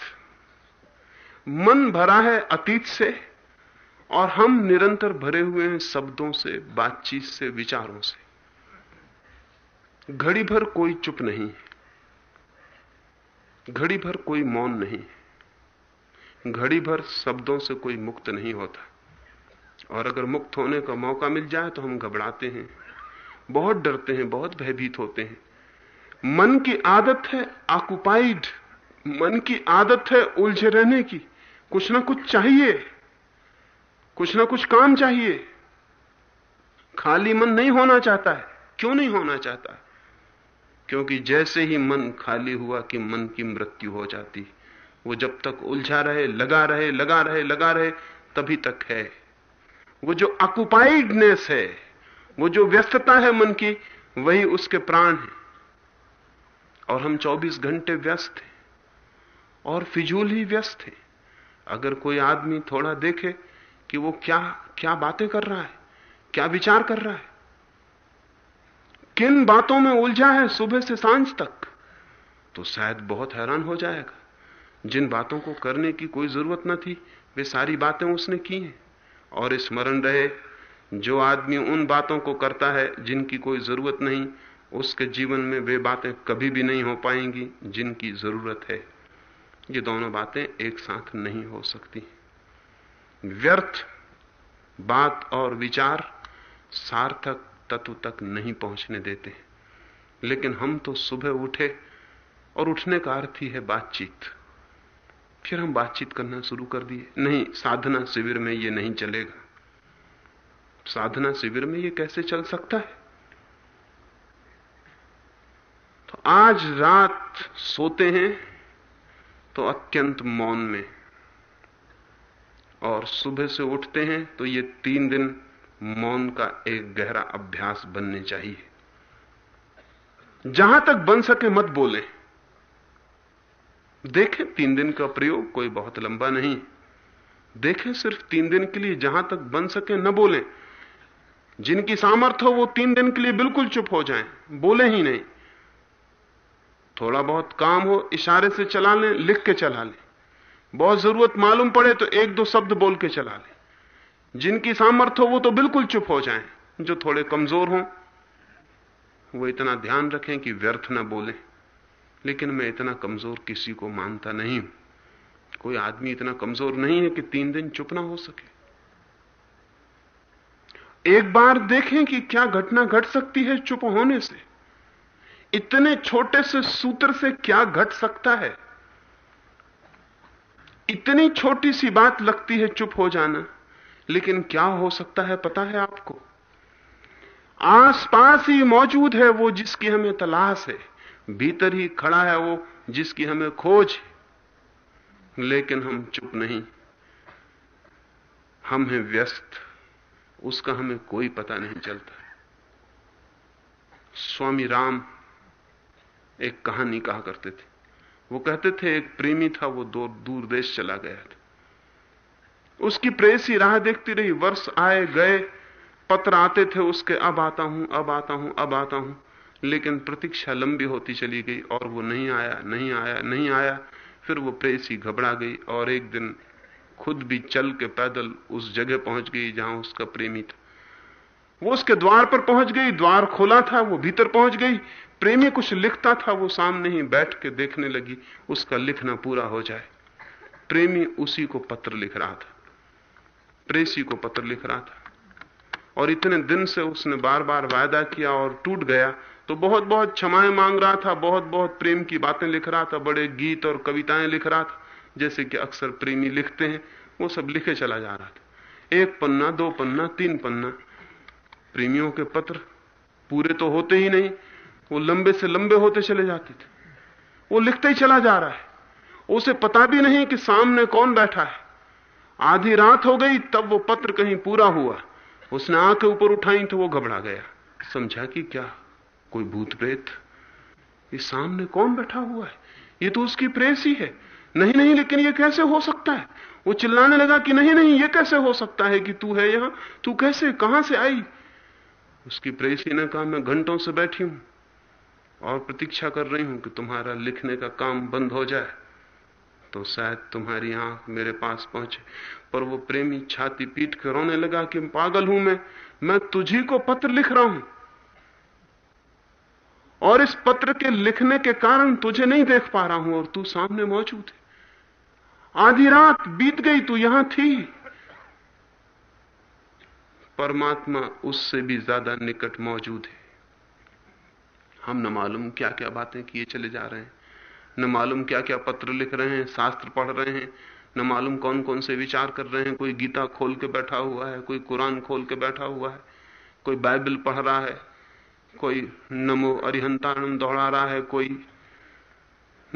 मन भरा है अतीत से, और हम निरंतर भरे हुए हैं शब्दों से, बातचीत से, विचारों से। घड़ी भर कोई चुप नहीं घड़ी भर कोई मौन नहीं घड़ी भर शब्दों से कोई मुक्त नहीं होता। और अगर मुक्त होने का मौका मिल जाए तो हम घबराते हैं। बहुत डरते हैं, बहुत भयभीत होते हैं। मन की आदत है ऑक्युपाइड मन की आदत है उलझे रहने की। कुछ ना कुछ चाहिए। कुछ ना कुछ काम चाहिए। खाली मन नहीं होना चाहता है। क्यों नहीं होना चाहता? क्योंकि जैसे ही मन खाली हुआ कि मन की मृत्यु हो जाती, वो जब तक उलझा रहे, लगा रहे लगा रहे लगा रहे, तभी तक है। वो जो अकुपाइडनेस है, वो जो व्यस्तता है मन की, वही उसके प्राण है। और हम 24 घंटे व्यस्त हैं। और फिजूल ही व्यस्त हैं। अगर कोई आदमी थोड़ा देखे कि वो क्या क्या बातें कर रहा है, क्या विचार कर रहा है, किन बातों में उलझा है सुबह से साँझ तक तो शायद बहुत हैरान हो जाएगा। जिन बातों को करने की कोई ज़रूरत न थी, वे सारी बातें उसने की हैं। और स्मरण रहे, जो आदमी उन बातों को करता है जिनकी कोई ज़रूरत नहीं, उसके जीवन में वे बातें कभी भी नहीं हो पाएँगी जिनकी ज़रूरत है। ये दोनों बातें एक साथ नहीं हो सकती। व्यर्थ बात और विचार सार्थक तत्व तक नहीं पहुँचने देते। लेकिन हम तो सुबह उठे और उठने का अर्थ ही है बातचीत। फिर हम बातचीत करना शुरू कर दिए। नहीं, साधना शिविर में ये नहीं चलेगा। साधना शिविर में ये कैसे चल सकता है? तो आज रात सोते हैं तो अत्यंत मौन में। और सुबह से उठते हैं तो ये तीन दिन मौन का एक गहरा अभ्यास बनने चाहिए। जहाँ तक बन सके मत बोले। देखें, तीन दिन का प्रयोग कोई बहुत लंबा नहीं। देखें, सिर्फ़ तीन दिन के लिए जहाँ तक बन सके न बोले। जिनकी सामर्थ्य हो वो तीन दिन के लिए बिल्कुल चुप हो जाएँ। बोले ही नहीं। थोड़ा बहुत काम हो, इशारे से चला लें लिख के चला लें बहुत ज़रूरत मालूम पड़े तो एक दो शब्द बोल के चला लें जिनकी सामर्थ्य हो वो तो बिल्कुल चुप हो जाएँ, जो थोड़े कमज़ोर हों। वो इतना ध्यान रखें कि व्यर्थ ना बोले। लेकिन मैं इतना कमज़ोर किसी को मानता नहीं कोई आदमी इतना कमज़ोर नहीं है कि तीन दिन चुप ना हो सके। एक बार देखें कि क्या घटना घट सकती है चुप होने से। इतने छोटे से सूत्र से क्या घट सकता है? इतनी छोटी सी बात लगती है चुप हो जाना। लेकिन क्या हो सकता है पता है आपको? आसपास ही मौजूद है वो जिसकी हमें तलाश है। भीतर ही खड़ा है वो जिसकी हमें खोज लेकिन हम चुप नहीं। हम हैं व्यस्त। उसका हमें कोई पता नहीं चलता। स्वामी राम एक कहानी कहा करते थे। वो कहते थे, एक प्रेमी था, वो दो दूर देश चला गया था। उसकी प्रेसी राह देखती रही, वर्ष आए गए, पत्र आते थे उसके, अब आता हूँ, अब आता हूँ, अब आता हूँ। लेकिन प्रतीक्षा लंबी होती चली गई और वो नहीं आया नहीं आया नहीं आया। फिर वो प्रेसी घबरा गई और एक दिन खुद भी चल के पैदल उस जगह पहुँच गई जहाँ उसका प्रेमी था। वो उसके द्वार पर पहुँच गई, द्वार खोला था, वो भीतर पहुँच गई। प्रेमी कुछ लिखता था, वो सामने ही बैठ के देखने लगी, उसका लिखना पूरा हो जाए। प्रेमी उसी को पत्र लिख रहा था। प्रेसी को पत्र लिख रहा था। और इतने दिन से उसने बार बार वायदा किया और टूट गया। तो बहुत बहुत क्षमाएँ मांग रहा था बहुत बहुत प्रेम की बातें लिख रहा था, बड़े गीत और कविताएँ लिख रहा था। जैसे कि अक्सर प्रेमी लिखते हैं, वो सब लिखे चला जा रहा था। एक पन्ना, दो पन्ना, तीन पन्ना। प्रेमियों के पत्र पूरे तो होते ही नहीं वो लंबे से लंबे होते चले जाते थे। वो लिखते ही चला जा रहा है। उसे पता भी नहीं कि सामने कौन बैठा है। आधी रात हो गई, तब वो पत्र कहीं पूरा हुआ। उसने आँखें ऊपर उठाई तो वो घबरा गया। समझा कि क्या? कोई भूत प्रेत? ये सामने कौन बैठा हुआ है? ये तो उसकी प्रेस ही है। नहीं नहीं, लेकिन ये कैसे हो सकता है? वो चिल्लाने लगा कि नहीं नहीं, ये कैसे हो सकता है कि तू है यहाँ? तू कैसे, कहाँ से आई? उसकी प्रेसी ने कहा, मैं घंटों से बैठी हूँ। और प्रतीक्षा कर रही हूँ कि तुम्हारा लिखने का काम बंद हो जाए तो शायद तुम्हारी आँख मेरे पास पहुँचे। पर वो प्रेमी छाती पीट कर रोने लगा कि पागल हूँ मैं मैं तुझी को पत्र लिख रहा हूँ। और इस पत्र के लिखने के कारण तुझे नहीं देख पा रहा हूँ, और तू सामने मौजूद है। आधी रात बीत गई, तू यहाँ थी। परमात्मा उससे भी ज़्यादा निकट मौजूद है। हम न मालूम क्या क्या बातें किए चले जा रहे हैं। न मालूम क्या क्या पत्र लिख रहे हैं, शास्त्र पढ़ रहे हैं। न मालूम कौन कौन से विचार कर रहे हैं। कोई गीता खोल के बैठा हुआ है, कोई कुरान खोल के बैठा हुआ है, कोई बाइबल पढ़ रहा है, कोई नमो अरिहंतानंद दौड़ा रहा है, कोई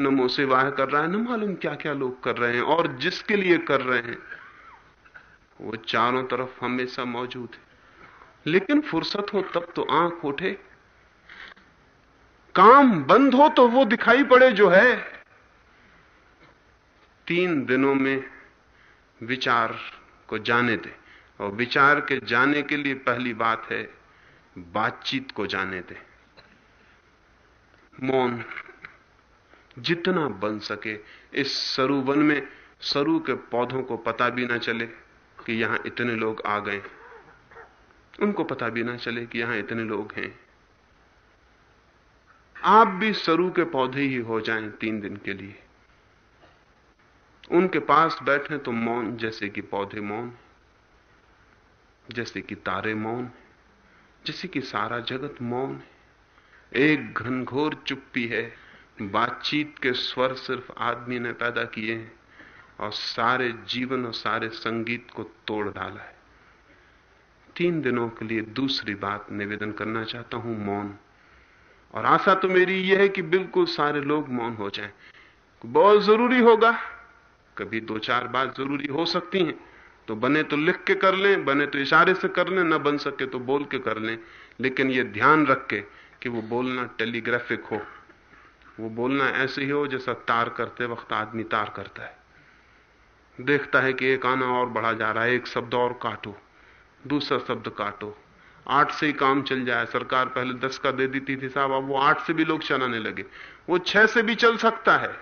नमो से वाह कर रहा है। न मालूम क्या क्या लोग कर रहे हैं और जिसके लिए कर रहे हैं, वो चारों तरफ़ हमेशा मौजूद है। लेकिन फुर्सत हो तब तो आँख उठे काम बंद हो तो वो दिखाई पड़े जो है। तीन दिनों में विचार को जाने दे। और विचार के जाने के लिए पहली बात है, बातचीत को जाने दे। मौन जितना बन सके, इस सरुवन में सरु के पौधों को पता भी ना चले कि यहाँ इतने लोग आ गए। उनको पता भी ना चले कि यहाँ इतने लोग हैं। आप भी सरु के पौधे ही हो जाएँ तीन दिन के लिए। उनके पास बैठे तो मौन, जैसे कि पौधे मौन, जैसे कि तारे मौन, जैसे कि सारा जगत मौन। है एक घनघोर चुप्पी है, बातचीत के स्वर सिर्फ़ आदमी ने पैदा किए हैं, और सारे जीवन और सारे संगीत को तोड़ डाला है। तीन दिनों के लिए दूसरी बात निवेदन करना चाहता हूँ, मौन। और आशा तो मेरी यह है कि बिल्कुल सारे लोग मौन हो जाएँ। बहुत ज़रूरी होगा। कभी दो चार बात ज़रूरी हो सकती हैं। तो बने तो लिख के कर लें, बने तो इशारे से कर लें, ना बन सके तो बोल के कर लें। लेकिन ये ध्यान रख के कि वो बोलना टेलीग्राफिक हो। वो बोलना ऐसे ही हो जैसा तार करते वक्त आदमी तार करता है। देखता है कि एक आना और बढ़ा जा रहा है, एक शब्द और काटो, दूसरा शब्द काटो। आठ से ही काम चल जाए। सरकार पहले दस का दे देती थी साहब, अब वो आठ से भी लोग चलाने लगे। वो छह से भी चल सकता है,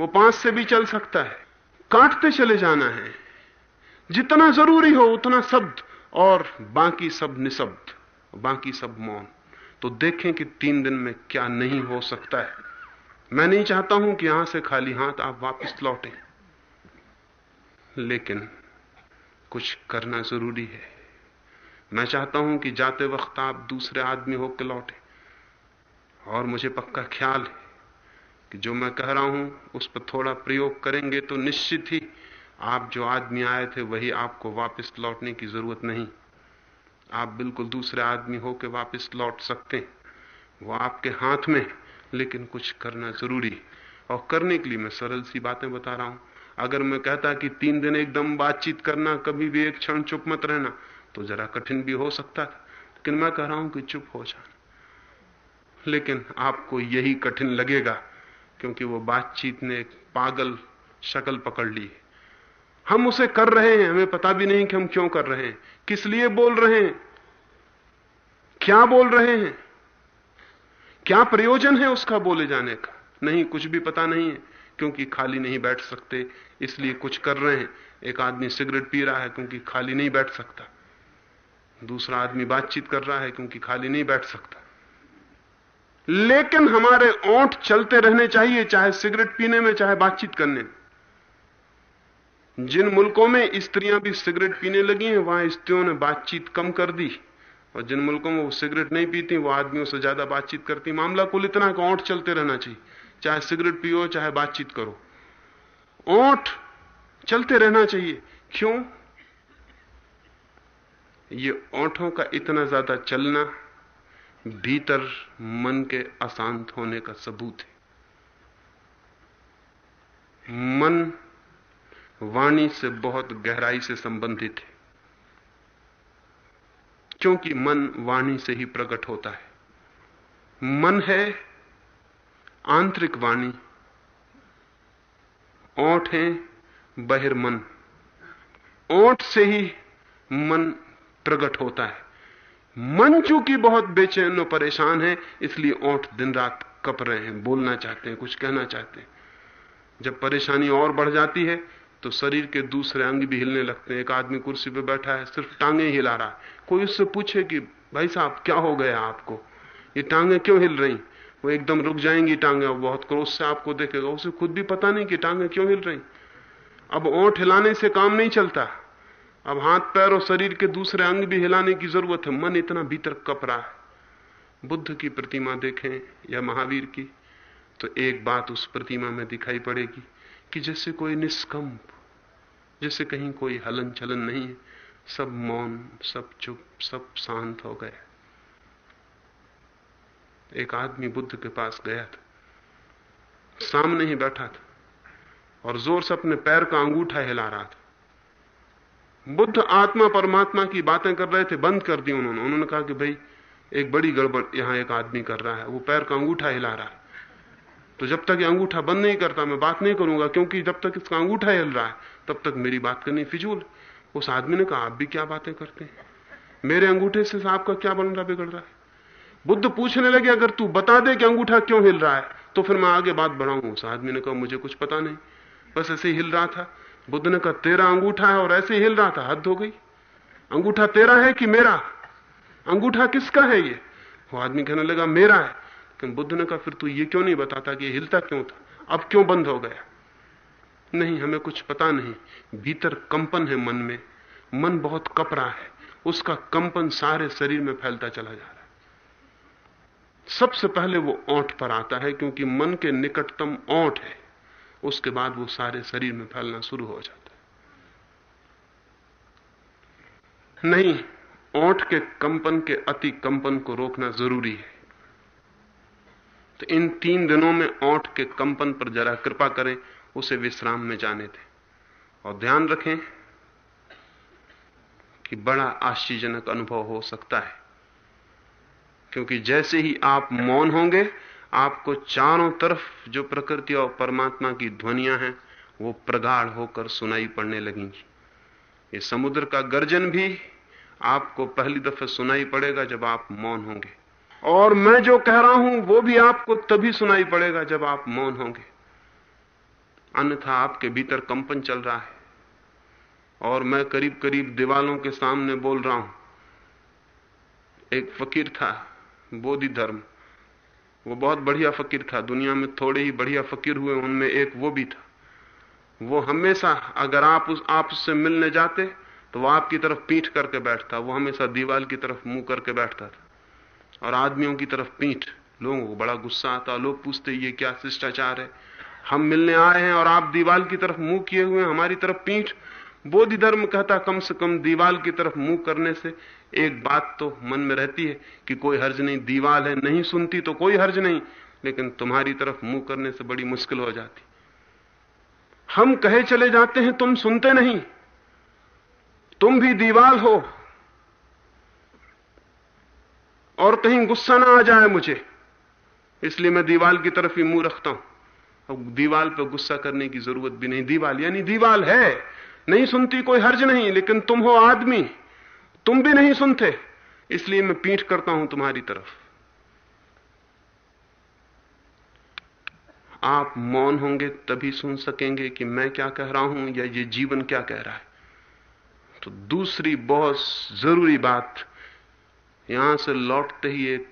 वो पाँच से भी चल सकता है। काटते चले जाना है। जितना ज़रूरी हो उतना शब्द, और बाकी सब निशब्द, बाकी सब मौन। तो देखें कि तीन दिन में क्या नहीं हो सकता है। मैं नहीं चाहता हूँ कि यहाँ से खाली हाथ आप वापस लौटें। लेकिन कुछ करना ज़रूरी है। मैं चाहता हूँ कि जाते वक्त आप दूसरे आदमी होकर लौटे। और मुझे पक्का ख्याल है कि जो मैं कह रहा हूँ, उस पर थोड़ा प्रयोग करेंगे तो निश्चित ही आप जो आदमी आए थे, वही आपको वापस लौटने की ज़रूरत नहीं। आप बिल्कुल दूसरे आदमी होकर वापस लौट सकते हैं। वो आपके हाथ में लेकिन कुछ करना ज़रूरी और करने के लिए मैं सरल सी बातें बता रहा हूँ। अगर मैं कहता कि तीन दिन एकदम बातचीत करना, कभी भी एक क्षण चुप मत रहना तो जरा कठिन भी हो सकता था, लेकिन मैं कह रहा हूँ कि चुप हो जाना लेकिन आपको यही कठिन लगेगा, क्योंकि वो बातचीत ने एक पागल शक्ल पकड़ ली हम उसे कर रहे हैं, हमें पता भी नहीं कि हम क्यों कर रहे हैं, किस लिए बोल रहे हैं, क्या बोल रहे हैं, क्या प्रयोजन है उसका बोले जाने का। नहीं, कुछ भी पता नहीं है, क्योंकि खाली नहीं बैठ सकते, इसलिए कुछ कर रहे हैं। एक आदमी सिगरेट पी रहा है, क्योंकि खाली नहीं बैठ सकता। दूसरा आदमी बातचीत कर रहा है क्योंकि खाली नहीं बैठ सकता। लेकिन हमारे ओंठ चलते रहने चाहिए, चाहे सिगरेट पीने में, चाहे बातचीत करने में। जिन मुल्कों में स्त्रियाँ भी सिगरेट पीने लगी हैं, वहाँ स्त्रियों ने बातचीत कम कर दी। और जिन मुल्कों में वो सिगरेट नहीं पीती, वो आदमियों से ज़्यादा बातचीत करती। मामला कुल इतना कि ओंठ चलते रहना चाहिए। चाहे सिगरेट पियो, चाहे बातचीत करो। ओंठ चलते रहना चाहिए। क्यों? ये ओंठों का इतना ज़्यादा चलना भीतर मन के अशांत होने का सबूत है। मन वाणी से बहुत गहराई से संबंधित है। क्योंकि मन वाणी से ही प्रकट होता है। मन है आंतरिक वाणी। ओठ है बहिर्मन। ओठ से ही मन प्रकट होता है। मन चूँकि बहुत बेचैन और परेशान है, इसलिए ओठ दिन रात कप रहे हैं, बोलना चाहते हैं, कुछ कहना चाहते हैं। जब परेशानी और बढ़ जाती है तो शरीर के दूसरे अंग भी हिलने लगते हैं। एक आदमी कुर्सी पर बैठा है, सिर्फ़ टांगे हिला रहा है। कोई उससे पूछे कि, भाई साहब, क्या हो गया आपको? ये टांगे क्यों हिल रही? वो एकदम रुक जाएँगी टांगे और बहुत क्रोध से आपको देखेगा। उसे खुद भी पता नहीं कि टांगे क्यों हिल रही। अब ओंठ हिलाने से काम नहीं चलता। अब हाथ, पैर और शरीर के दूसरे अंग भी हिलाने की ज़रूरत है। मन इतना भीतर कप रहा है। बुद्ध की प्रतिमा देखें या महावीर की तो एक बात उस प्रतिमा में दिखाई पड़ेगी कि जैसे कोई निष्कंप, जैसे कहीं कोई हलन चलन नहीं है। सब मौन, सब चुप, सब शांत हो गए। एक आदमी बुद्ध के पास गया था। सामने ही बैठा था और ज़ोर से अपने पैर का अंगूठा हिला रहा था। बुद्ध आत्मा परमात्मा की बातें कर रहे थे, बंद कर दी उन्होंने। उन्होंने कहा कि भाई, एक बड़ी गड़बड़, यहाँ एक आदमी कर रहा है। वो पैर का अंगूठा हिला रहा है। तो जब तक ये अंगूठा बंद नहीं करता, मैं बात नहीं करूँगा, क्योंकि जब तक इसका अंगूठा हिल रहा है, तब तक मेरी बात करनी फिजूल। उस आदमी ने कहा, आप भी क्या बातें करते हैं? मेरे अंगूठे से आपका क्या बन रहा बिगड़ रहा है? बुद्ध पूछने लगे, अगर तू बता दे कि अंगूठा क्यों हिल रहा है तो फिर मैं आगे बात बढ़ाऊँगा। उस आदमी ने कहा, मुझे कुछ पता नहीं। बस ऐसे हिल रहा था। बुद्ध ने कहा, तेरा अंगूठा है और ऐसे हिल रहा था, हद हो गई। अंगूठा तेरा है कि मेरा? अंगूठा किसका है ये? वो आदमी कहने लगा, मेरा है। लेकिन बुद्ध ने कहा, फिर तू ये क्यों नहीं बताता कि हिलता क्यों था? अब क्यों बंद हो गया? नहीं, हमें कुछ पता नहीं। भीतर कंपन है मन में। मन बहुत कपड़ा है। उसका कंपन सारे शरीर में फैलता चला जा रहा है। सबसे पहले वो ओंठ पर आता है, क्योंकि मन के निकटतम ओंठ है। उसके बाद वो सारे शरीर में फैलना शुरू हो जाता है। नहीं, ओठ के कंपन के अति कंपन को रोकना ज़रूरी है। तो इन तीन दिनों में ओंठ के कंपन पर जरा कृपा करें, उसे विश्राम में जाने दें। और ध्यान रखें कि बड़ा आश्चर्यजनक अनुभव हो सकता है। क्योंकि जैसे ही आप मौन होंगे आपको चारों तरफ़ जो प्रकृति और परमात्मा की ध्वनियाँ हैं, वो प्रगाढ़ होकर सुनाई पड़ने लगेंगी। ये समुद्र का गर्जन भी आपको पहली दफे सुनाई पड़ेगा जब आप मौन होंगे। और मैं जो कह रहा हूँ, वो भी आपको तभी सुनाई पड़ेगा जब आप मौन होंगे। अन्यथा आपके भीतर कंपन चल रहा है। और मैं करीब करीब दीवालों के सामने बोल रहा हूँ, एक फकीर था, बोधि धर्म। वो बहुत बढ़िया फकीर था, दुनिया में थोड़े ही बढ़िया फकीर हुए, उनमें एक वो भी था। वो हमेशा अगर आप उस, आप उससे मिलने जाते तो वो आपकी तरफ़ पीठ करके बैठता, वो हमेशा दीवाल की तरफ़ मुँह करके बैठता था। और आदमियों की तरफ़ पीठ, लोगों को बड़ा गुस्सा आता, लोग पूछते, ये क्या शिष्टाचार है? हम मिलने आए हैं और आप दीवाल की तरफ़ मुँह किए हुए हमारी तरफ़ पीठ। बोधि धर्म कहता, कम से कम दीवाल की तरफ़ मुँह करने से एक बात तो मन में रहती है कि कोई हर्ज नहीं, दीवाल है, नहीं सुनती तो कोई हर्ज नहीं, लेकिन तुम्हारी तरफ़ मुँह करने से बड़ी मुश्किल हो जाती। हम कहे चले जाते हैं, तुम सुनते नहीं। तुम भी दीवाल हो। और कहीं गुस्सा ना आ जाए मुझे। इसलिए मैं दीवाल की तरफ़ ही मुँह रखता हूँ। अब दीवाल पर गुस्सा करने की ज़रूरत भी नहीं। दीवाल, यानी दीवाल है। नहीं सुनती कोई हर्ज नहीं, लेकिन तुम हो आदमी। तुम भी नहीं सुनते। इसलिए मैं पीठ करता हूँ तुम्हारी तरफ़। आप मौन होंगे, तभी सुन सकेंगे कि मैं क्या कह रहा हूँ या ये जीवन क्या कह रहा है। तो दूसरी बहुत ज़रूरी बात, यहाँ से लौटते ही एक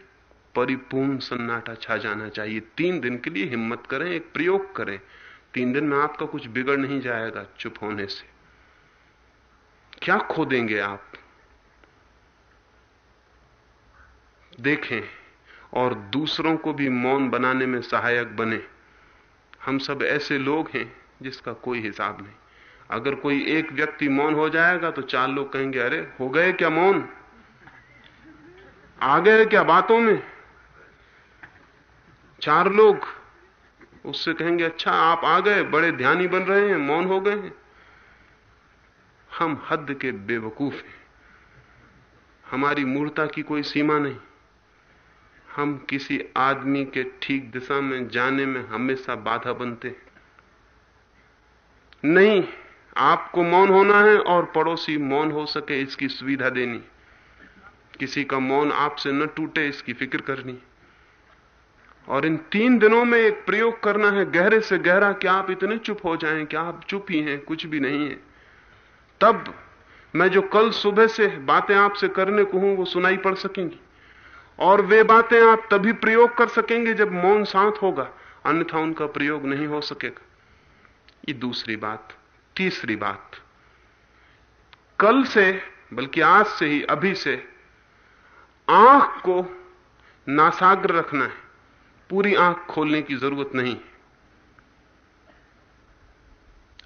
परिपूर्ण सन्नाटा छा जाना चाहिए। तीन दिन के लिए हिम्मत करें, एक प्रयोग करें। तीन दिन में आपका कुछ बिगड़ नहीं जाएगा चुप होने से। क्या खो देंगे आप? देखें और दूसरों को भी मौन बनाने में सहायक बने। हम सब ऐसे लोग हैं जिसका कोई हिसाब नहीं। अगर कोई एक व्यक्ति मौन हो जाएगा तो चार लोग कहेंगे, अरे, हो गए क्या मौन? आ गए क्या बातों में? चार लोग उससे कहेंगे अच्छा आप आ गए, बड़े ध्यानी बन रहे हैं, मौन हो गए हैं। हम हद के बेवकूफ़ हैं। हमारी मूर्ता की कोई सीमा नहीं। हम किसी आदमी के ठीक दिशा में जाने में हमेशा बाधा बनते नहीं, आपको मौन होना है और पड़ोसी मौन हो सके इसकी सुविधा देनी। किसी का मौन आपसे न टूटे इसकी फ़िक्र करनी। और इन तीन दिनों में एक प्रयोग करना है गहरे से गहरा कि आप इतने चुप हो जाएँ कि आप चुप ही हैं, कुछ भी नहीं है। तब मैं जो कल सुबह से बातें आपसे करने को हूँ, वो सुनाई पड़ सकेंगी। और वे बातें आप तभी प्रयोग कर सकेंगे जब मौन शांत होगा, अन्यथा उनका प्रयोग नहीं हो सकेगा। ये दूसरी बात, तीसरी बात। कल से, बल्कि आज से ही अभी से, आँख को नासाग्र रखना है। पूरी आँख खोलने की ज़रूरत नहीं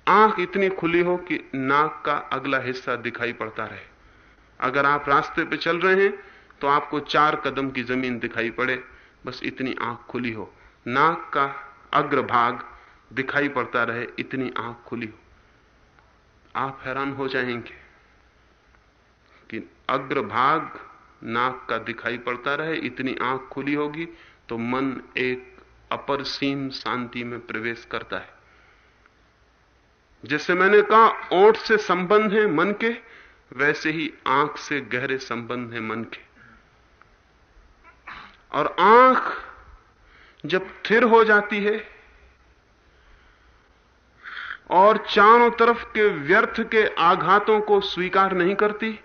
आँख इतनी खुली हो कि नाक का अगला हिस्सा दिखाई पड़ता रहे। अगर आप रास्ते पे चल रहे हैं तो आपको चार कदम की ज़मीन दिखाई पड़े। बस इतनी आँख खुली हो। नाक का अग्रभाग दिखाई पड़ता रहे, इतनी आँख खुली हो। आप हैरान हो जाएँगे कि अग्रभाग नाक का दिखाई पड़ता रहे, इतनी आँख खुली होगी तो मन एक अपर सीम शांति में प्रवेश करता है। जैसे मैंने कहा, ओठ से संबंध है मन के, वैसे ही आँख से गहरे संबंध है मन के। और आँख जब थिर हो जाती है और चारों तरफ़ के व्यर्थ के आघातों को स्वीकार नहीं करती,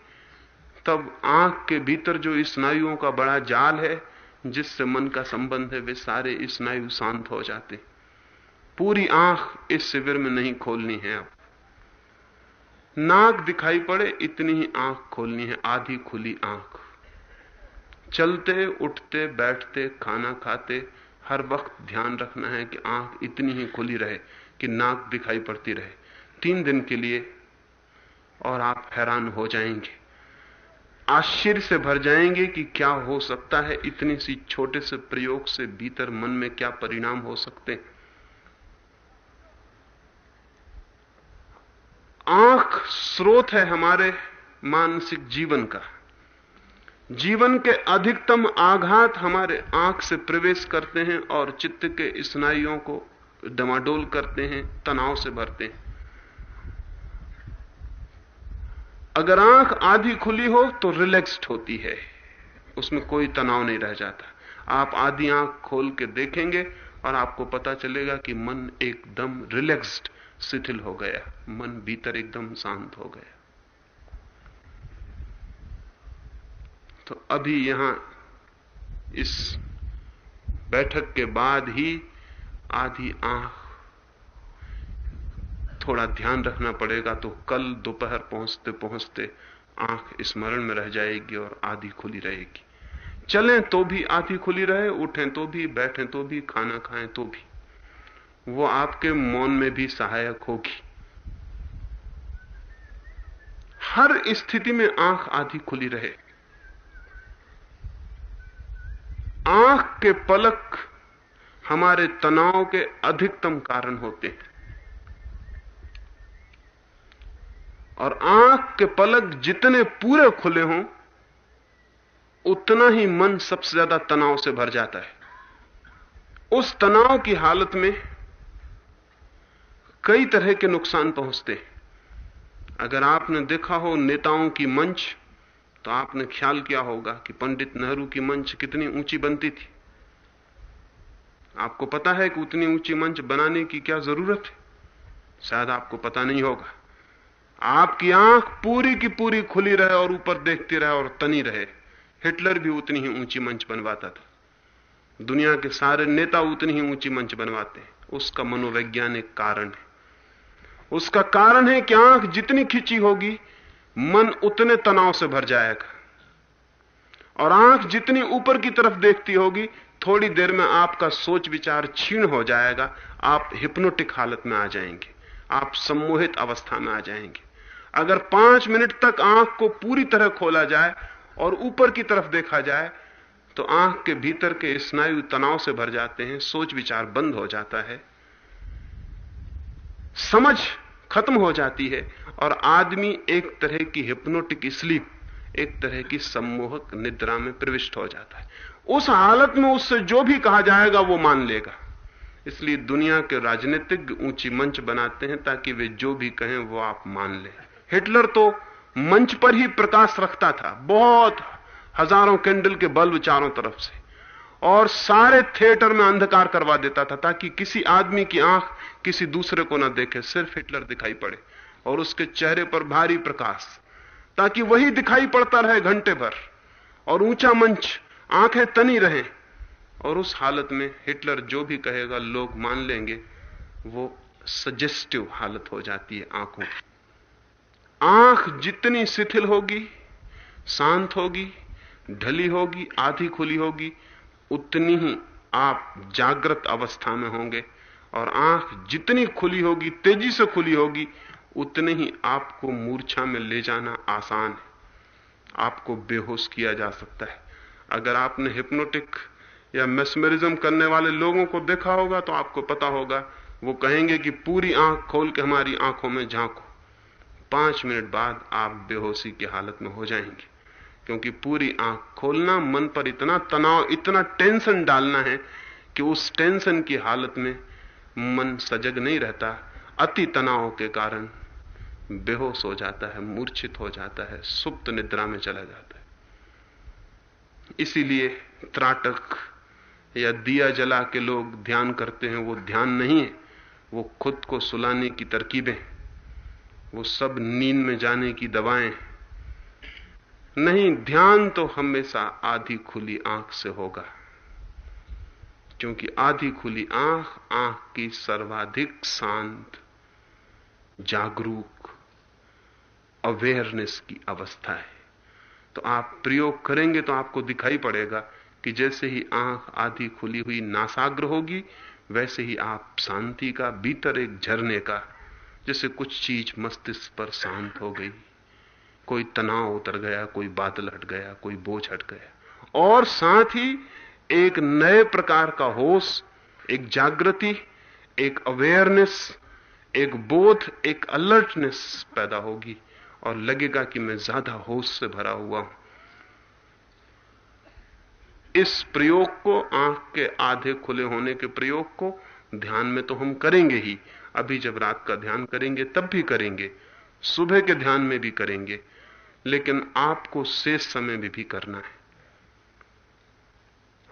तब आँख के भीतर जो स्नायुओं का बड़ा जाल है, जिससे मन का संबंध है, वे सारे स्नायु शांत हो जाते। पूरी आँख इस शिविर में नहीं खोलनी है अब। नाक दिखाई पड़े, इतनी ही आँख खोलनी है, आधी खुली आँख। चलते, उठते, बैठते, खाना खाते, हर वक्त ध्यान रखना है कि आँख इतनी ही खुली रहे कि नाक दिखाई पड़ती रहे। तीन दिन के लिए और आप हैरान हो जाएँगे। आश्चर्य से भर जाएँगे कि क्या हो सकता है इतनी सी छोटे से प्रयोग से भीतर मन में क्या परिणाम हो सकते हैं। आँख स्रोत है हमारे मानसिक जीवन का। जीवन के अधिकतम आघात हमारे आँख से प्रवेश करते हैं और चित्त के स्नायुओं को डमाडोल करते हैं, तनाव से भरते हैं। अगर आँख आधी खुली हो तो रिलैक्स्ड होती है। उसमें कोई तनाव नहीं रह जाता। आप आधी आँख खोल के देखेंगे और आपको पता चलेगा कि मन एकदम रिलैक्स्ड शिथिल हो गया। मन भीतर एकदम शांत हो गया। तो अभी यहाँ इस बैठक के बाद ही आधी आँख थोड़ा ध्यान रखना पड़ेगा तो कल दोपहर पहुँचते पहुँचते आँख स्मरण में रह जाएगी और आधी खुली रहेगी। चलें तो भी आधी खुली रहे, उठें तो भी, बैठें तो भी, खाना खाएँ तो भी। वो आपके मौन में भी सहायक होगी। हर स्थिति में आँख आधी खुली रहे। आँख के पलक हमारे तनाव के अधिकतम कारण होते हैं। और आँख के पलक जितने पूरे खुले हों, उतना ही मन सबसे ज़्यादा तनाव से भर जाता है। उस तनाव की हालत में कई तरह के नुकसान पहुँचते हैं। अगर आपने देखा हो नेताओं की मंच तो आपने ख्याल किया होगा कि पंडित नेहरू की मंच कितनी ऊँची बनती थी। आपको पता है कि उतनी ऊँची मंच बनाने की क्या ज़रूरत है? शायद आपको पता नहीं होगा। आपकी आँख पूरी की पूरी खुली रहे और ऊपर देखती रहे और तनी रहे। हिटलर भी उतनी ही ऊँची मंच बनवाता था। दुनिया के सारे नेता उतनी ही ऊँची मंच बनवाते हैं। उसका मनोवैज्ञानिक कारण है। उसका कारण है कि आँख जितनी खिंची होगी मन उतने तनाव से भर जाएगा। और आँख जितनी ऊपर की तरफ़ देखती होगी, थोड़ी देर में आपका सोच विचार क्षीण हो जाएगा। आप हिप्नोटिक हालत में आ जाएँगे। आप सम्मोहित अवस्था में आ जाएँगे। अगर पाँच मिनट तक आँख को पूरी तरह खोला जाए और ऊपर की तरफ़ देखा जाए तो आँख के भीतर के स्नायु तनाव से भर जाते हैं, सोच विचार बंद हो जाता है। समझ खत्म हो जाती है और आदमी एक तरह की हिप्नोटिक स्लीप एक तरह की सम्मोहक निद्रा में प्रविष्ट हो जाता है। उस हालत में उससे जो भी कहा जाएगा वो मान लेगा। इसलिए दुनिया के राजनीतिक ऊँची मंच बनाते हैं ताकि वे जो भी कहें वो आप मान लें। हिटलर तो मंच पर ही प्रकाश रखता था, बहुत, हज़ारों कैंडल के बल्ब चारों तरफ़ से। और सारे थिएटर में अंधकार करवा देता था, ताकि किसी आदमी की आँख किसी दूसरे को ना देखे, सिर्फ़ हिटलर दिखाई पड़े और उसके चेहरे पर भारी प्रकाश, ताकि वही दिखाई पड़ता रहे घंटे भर। और ऊँचा मंच, आँखें तनी रहे और उस हालत में हिटलर जो भी कहेगा, लोग मान लेंगे, वो सजेस्टिव हालत हो जाती है आँखों की। आँख जितनी शिथिल होगी, शांत होगी, ढली होगी, आधी खुली होगी उतनी ही आप जागृत अवस्था में होंगे और आँख जितनी खुली होगी, तेज़ी से खुली होगी, उतने ही आपको मूर्छा में ले जाना आसान है। आपको बेहोश किया जा सकता है। अगर आपने हिप्नोटिक या मेस्मरिज्म करने वाले लोगों को देखा होगा तो आपको पता होगा, वो कहेंगे कि पूरी आँख खोल के हमारी आँखों में झांको। पाँच मिनट बाद आप बेहोशी की हालत में हो जाएँगे। क्योंकि पूरी आँख खोलना, मन पर इतना तनाव, इतना टेंशन डालना है कि उस टेंशन की हालत में मन सजग नहीं रहता। अति तनाव के कारण बेहोश हो जाता है, मूर्छित हो जाता है, सुप्त निद्रा में चला जाता है। इसीलिए त्राटक या दिया जला के लोग ध्यान करते हैं, वो ध्यान नहीं है, वो खुद को सुलाने की तरकीबें वो सब नींद में जाने की दवाएँ नहीं, ध्यान तो हमेशा आधी खुली आँख से होगा। क्योंकि आधी खुली आँख आँख की सर्वाधिक शांत, जागरूक अवेयरनेस की अवस्था है। तो आप प्रयोग करेंगे तो आपको दिखाई पड़ेगा कि जैसे ही आँख आधी खुली हुई नासाग्र होगी, वैसे ही आप शांति का, भीतर एक झरने का, जैसे कुछ चीज़ मस्तिष्क पर शांत हो गई। कोई तनाव उतर गया, कोई बादल हट गया, कोई बोझ हट गया। और साथ ही एक नए प्रकार का होश, एक जागृति, एक अवेयरनेस एक बोध, एक अलर्टनेस पैदा होगी और लगेगा कि मैं ज़्यादा होश से भरा हुआ हूँ। इस प्रयोग को, आँख के आधे खुले होने के प्रयोग को ध्यान में तो हम करेंगे ही। अभी जब रात का ध्यान करेंगे, तब भी करेंगे। सुबह के ध्यान में भी करेंगे। लेकिन आपको शेष समय में भी करना है।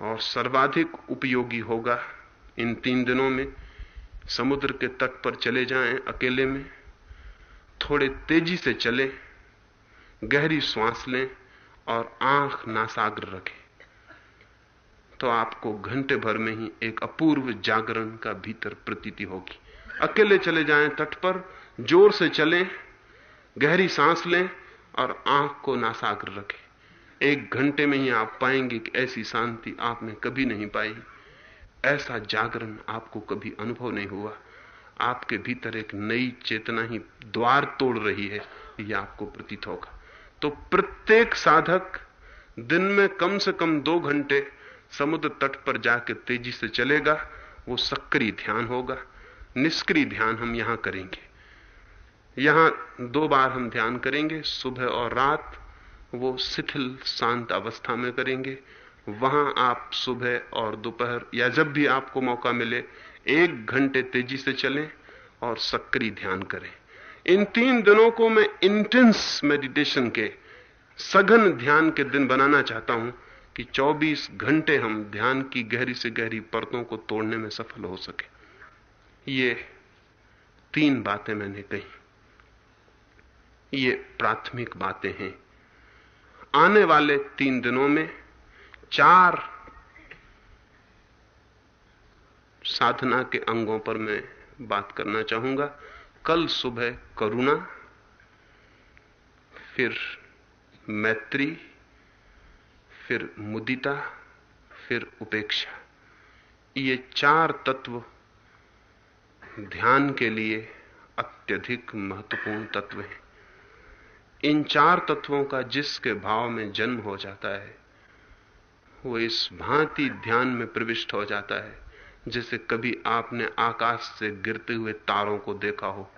और सर्वाधिक उपयोगी होगा इन तीन दिनों में समुद्र के तट पर चले जाएँ अकेले में, थोड़े तेज़ी से चलें, गहरी श्वास लें और आँख नासाग्र रखें। तो आपको घंटे भर में ही एक अपूर्व जागरण का भीतर प्रतीति होगी। अकेले चले जाएँ तट पर, ज़ोर से चलें, गहरी सांस लें और आँख को नासाग्र रखें। एक घंटे में ही आप पाएँगे कि ऐसी शांति आपने कभी नहीं पाई। ऐसा जागरण आपको कभी अनुभव नहीं हुआ। आपके भीतर एक नई चेतना ही द्वार तोड़ रही है यह आपको प्रतीत होगा। तो प्रत्येक साधक दिन में कम से कम दो घंटे समुद्र तट पर जाकर तेज़ी से चलेगा, वो सक्रिय ध्यान होगा। निष्क्रिय ध्यान हम यहाँ करेंगे। यहाँ दो बार हम ध्यान करेंगे, सुबह और रात, वो शिथिल, शांत अवस्था में करेंगे। वहाँ आप सुबह और दोपहर, या जब भी आपको मौका मिले, एक घंटे तेज़ी से चलें और सक्रिय ध्यान करें। इन तीन दिनों को मैं इंटेंस मेडिटेशन के सघन ध्यान के दिन बनाना चाहता हूँ कि 24 घंटे हम ध्यान की गहरी से गहरी परतों को तोड़ने में सफल हो सके। ये तीन बातें मैंने कही। ये प्राथमिक बातें हैं। आने वाले तीन दिनों में चार साधना के अंगों पर मैं बात करना चाहूँगा। कल सुबह करुणा, फिर मैत्री, फिर मुदिता, फिर उपेक्षा। ये चार तत्व ध्यान के लिए अत्यधिक महत्वपूर्ण तत्व हैं। इन चार तत्वों का जिसके भाव में जन्म हो जाता है वो इस भांति ध्यान में प्रविष्ट हो जाता है जैसे कभी आपने आकाश से गिरते हुए तारों को देखा हो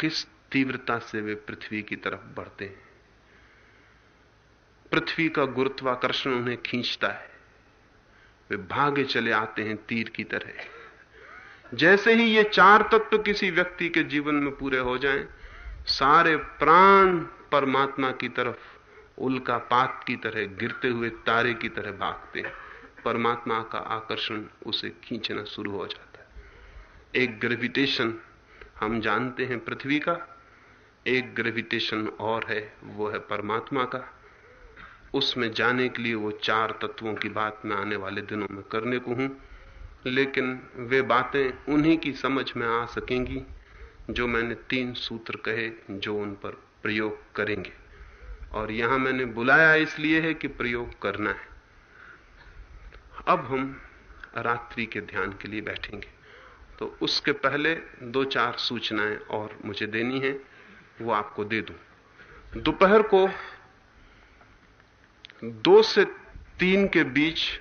किस तीव्रता से वे पृथ्वी की तरफ़ बढ़ते हैं। पृथ्वी का गुरुत्वाकर्षण उन्हें खींचता है वे भागे चले आते हैं तीर की तरह। जैसे ही ये चार तत्व किसी व्यक्ति के जीवन में पूरे हो जाएँ, सारे प्राण परमात्मा की तरफ़, उल्का पात की तरह गिरते हुए तारे की तरह भागते हैं। परमात्मा का आकर्षण उसे खींचना शुरू हो जाता है। एक ग्रेविटेशन हम जानते हैं पृथ्वी का, एक ग्रेविटेशन और है, वो है परमात्मा का। उसमें जाने के लिए वो चार तत्वों की बात मैं आने वाले दिनों में करने को हूँ, लेकिन वे बातें उन्हीं की समझ में आ सकेंगी, जो मैंने तीन सूत्र कहे, जो उन पर प्रयोग करेंगे। और यहाँ मैंने बुलाया इसलिए है कि प्रयोग करना है। अब हम रात्रि के ध्यान के लिए बैठेंगे। तो उसके पहले दो चार सूचनाएँ और मुझे देनी है, वो आपको दे दूँ। दोपहर को दो से तीन के बीच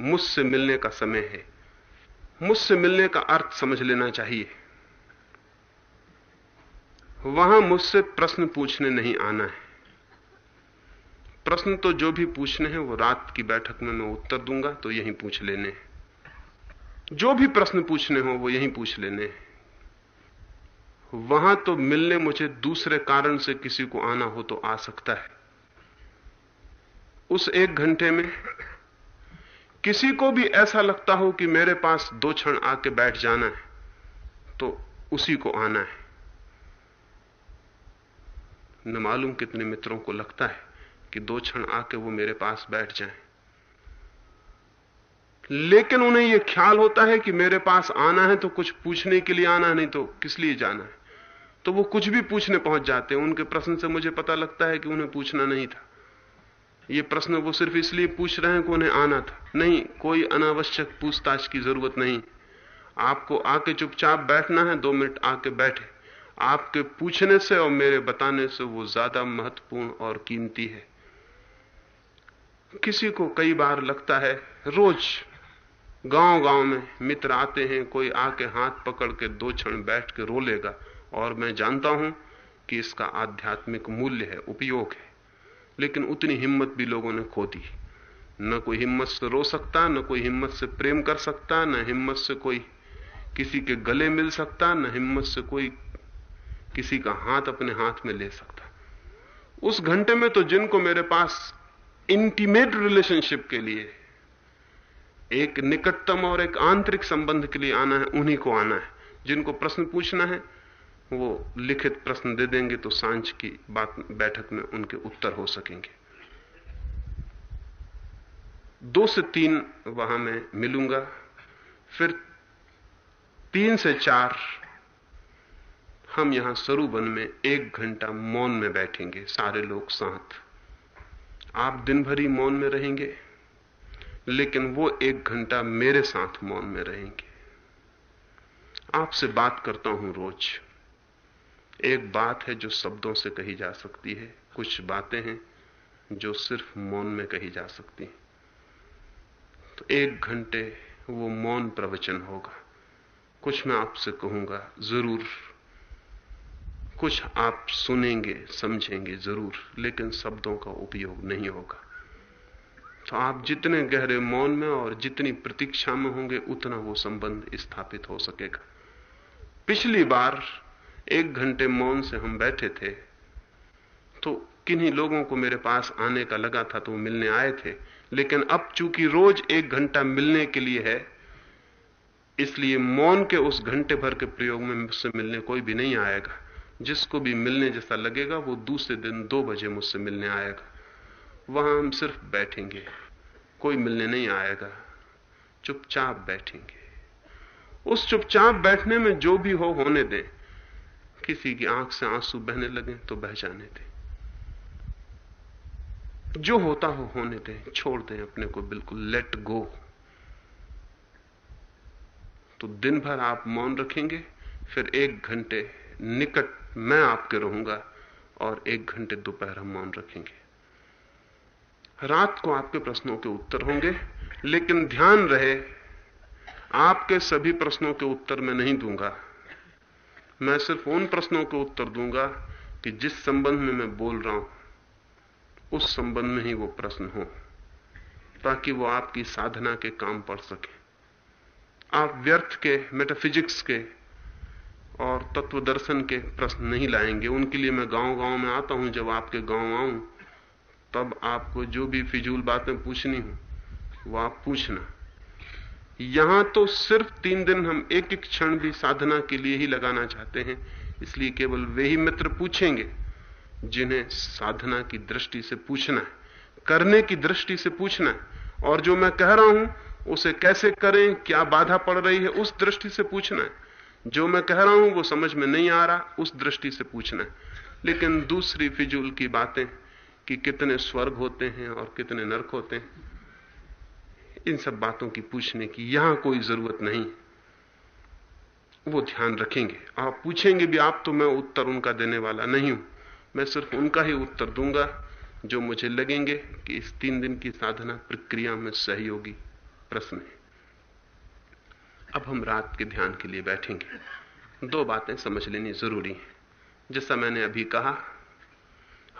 मुझसे मिलने का समय है। मुझसे मिलने का अर्थ समझ लेना चाहिए। वहाँ मुझसे प्रश्न पूछने नहीं आना है। प्रश्न तो जो भी पूछने हैं, वो रात की बैठक में मैं उत्तर दूँगा तो यहीं पूछ लेने हैं। जो भी प्रश्न पूछने हो, वो यहीं पूछ लेने वहाँ तो मिलने मुझे दूसरे कारण से किसी को आना हो तो आ सकता है। उस एक घंटे में किसी को भी ऐसा लगता हो कि मेरे पास दो क्षण आके बैठ जाना है तो उसी को आना है। न मालूम कितने मित्रों को लगता है कि दो क्षण आके वो मेरे पास बैठ जाएँ। लेकिन उन्हें यह ख्याल होता है कि मेरे पास आना है तो कुछ पूछने के लिए आना नहीं तो किस लिए जाना है? तो वो कुछ भी पूछने पहुँच जाते हैं। उनके प्रश्न से मुझे पता लगता है कि उन्हें पूछना नहीं था। ये प्रश्न वो सिर्फ़ इसलिए पूछ रहे हैं कि उन्हें आना था। नहीं, कोई अनावश्यक पूछताछ की ज़रूरत नहीं। आपको आके चुपचाप बैठना है, दो मिनट आके बैठे। आपके पूछने से और मेरे बताने से वो ज़्यादा महत्वपूर्ण और कीमती है। किसी को कई बार लगता है, रोज गाँव गाँव में मित्र आते हैं, कोई आके हाथ पकड़ के दो क्षण बैठ के रो लेगा, और मैं जानता हूँ कि इसका आध्यात्मिक मूल्य है, उपयोग है। लेकिन उतनी हिम्मत भी लोगों ने खो दी। न कोई हिम्मत से रो सकता, न कोई हिम्मत से प्रेम कर सकता, न हिम्मत से कोई किसी के गले मिल सकता, न हिम्मत से कोई किसी का हाथ अपने हाथ में ले सकता। उस घंटे में तो जिनको मेरे पास इंटीमेट रिलेशनशिप के लिए, एक निकटतम और एक आंतरिक संबंध के लिए आना है, उन्हीं को आना है। जिनको प्रश्न पूछना है, वो लिखित प्रश्न दे देंगे तो साँझ की बात, बैठक में उनके उत्तर हो सकेंगे। दो से तीन वहाँ मैं मिलूँगा, फिर तीन से चार हम यहाँ सरूबन में एक घंटा मौन में बैठेंगे, सारे लोग साथ आप दिन भर ही मौन में रहेंगे, लेकिन वो एक घंटा मेरे साथ मौन में रहेंगे। आपसे बात करता हूँ रोज। एक बात है जो शब्दों से कही जा सकती है, कुछ बातें हैं जो सिर्फ़ मौन में कही जा सकती हैं। तो एक घंटे वो मौन प्रवचन होगा। कुछ मैं आपसे कहूँगा, ज़रूर कुछ आप सुनेंगे, समझेंगे ज़रूर, लेकिन शब्दों का उपयोग नहीं होगा। तो आप जितने गहरे मौन में और जितनी प्रतीक्षा में होंगे, उतना वो संबंध स्थापित हो सकेगा। पिछली बार एक घंटे मौन से हम बैठे थे तो किन्हीं लोगों को मेरे पास आने का लगा था तो वो मिलने आए थे, लेकिन अब चूँकि रोज एक घंटा मिलने के लिए है, इसलिए मौन के उस घंटे भर के प्रयोग में मुझसे मिलने कोई भी नहीं आएगा। जिसको भी मिलने जैसा लगेगा, वो दूसरे दिन दो बजे मुझसे मिलने आएगा। वहाँ हम सिर्फ़ बैठेंगे। कोई मिलने नहीं आएगा। चुपचाप बैठेंगे। उस चुपचाप बैठने में जो भी हो, होने दें। किसी की आँख से आँसू बहने लगे तो बह जाने दें। जो होता हो, होने दें। छोड़ दें अपने को, बिल्कुल लेट गो तो दिन भर आप मौन रखेंगे, फिर एक घंटे निकट मैं आपके रहूँगा और एक घंटे दोपहर हम मौन रखेंगे। रात को आपके प्रश्नों के उत्तर होंगे, लेकिन ध्यान रहे, आपके सभी प्रश्नों के उत्तर मैं नहीं दूँगा। मैं सिर्फ़ उन प्रश्नों के उत्तर दूँगा कि जिस संबंध में मैं बोल रहा हूँ, उस संबंध में ही वो प्रश्न हो, ताकि वो आपकी साधना के काम पड़ सके। आप व्यर्थ के मेटाफिजिक्स के और तत्व दर्शन के प्रश्न नहीं लाएँगे। उनके लिए मैं गाँव गाँव में आता हूँ, जब आपके गाँव आऊँ, तब आपको जो भी फिजूल बातें पूछनी हो, वो आप पूछना। यहाँ तो सिर्फ़ तीन दिन हम एक एक क्षण भी साधना के लिए ही लगाना चाहते हैं, इसलिए केवल वे ही मित्र पूछेंगे, जिन्हें साधना की दृष्टि से पूछना है, करने की दृष्टि से पूछना है, और जो मैं कह रहा हूँ, उसे कैसे करें, क्या बाधा पड़ रही है, उस दृष्टि से पूछना है। जो मैं कह रहा हूँ वो समझ में नहीं आ रहा, उस दृष्टि से पूछना लेकिन दूसरी फिजूल की बातें कि कितने स्वर्ग होते हैं और कितने नरक होते हैं, इन सब बातों की पूछने की यहाँ कोई ज़रूरत नहीं। वो ध्यान रखेंगे। आप पूछेंगे भी, आप तो मैं उत्तर उनका देने वाला नहीं हूँ। मैं सिर्फ़ उनका ही उत्तर दूँगा, जो मुझे लगेंगे कि इस तीन दिन की साधना प्रक्रिया में सहयोगी प्रश्न है। अब हम रात के ध्यान के लिए बैठेंगे। दो बातें समझ लेनी ज़रूरी है। जैसा मैंने अभी कहा,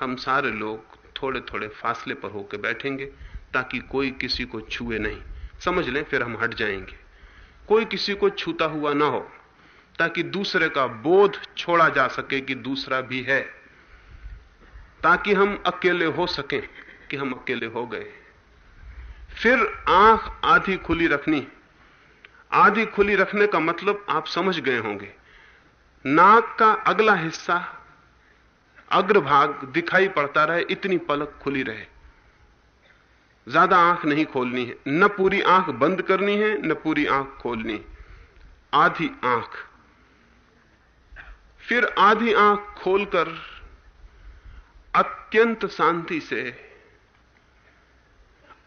हम सारे लोग थोड़े थोड़े फासले पर होकर बैठेंगे ताकि कोई किसी को छुए नहीं। समझ लें, फिर हम हट जाएँगे। कोई किसी को छूता हुआ ना हो, ताकि दूसरे का बोध छोड़ा जा सके कि दूसरा भी है। ताकि हम अकेले हो सकें कि हम अकेले हो गए। फिर आँख आधी खुली रखनी आधी खुली रखने का मतलब आप समझ गए होंगे। नाक का अगला हिस्सा अग्रभाग दिखाई पड़ता रहे, इतनी पलक खुली रहे। ज़्यादा आँख नहीं खोलनी है। न पूरी आँख बंद करनी है, न पूरी आँख खोलनी। आधी आँख। फिर आधी आँख खोलकर अत्यंत शांति से,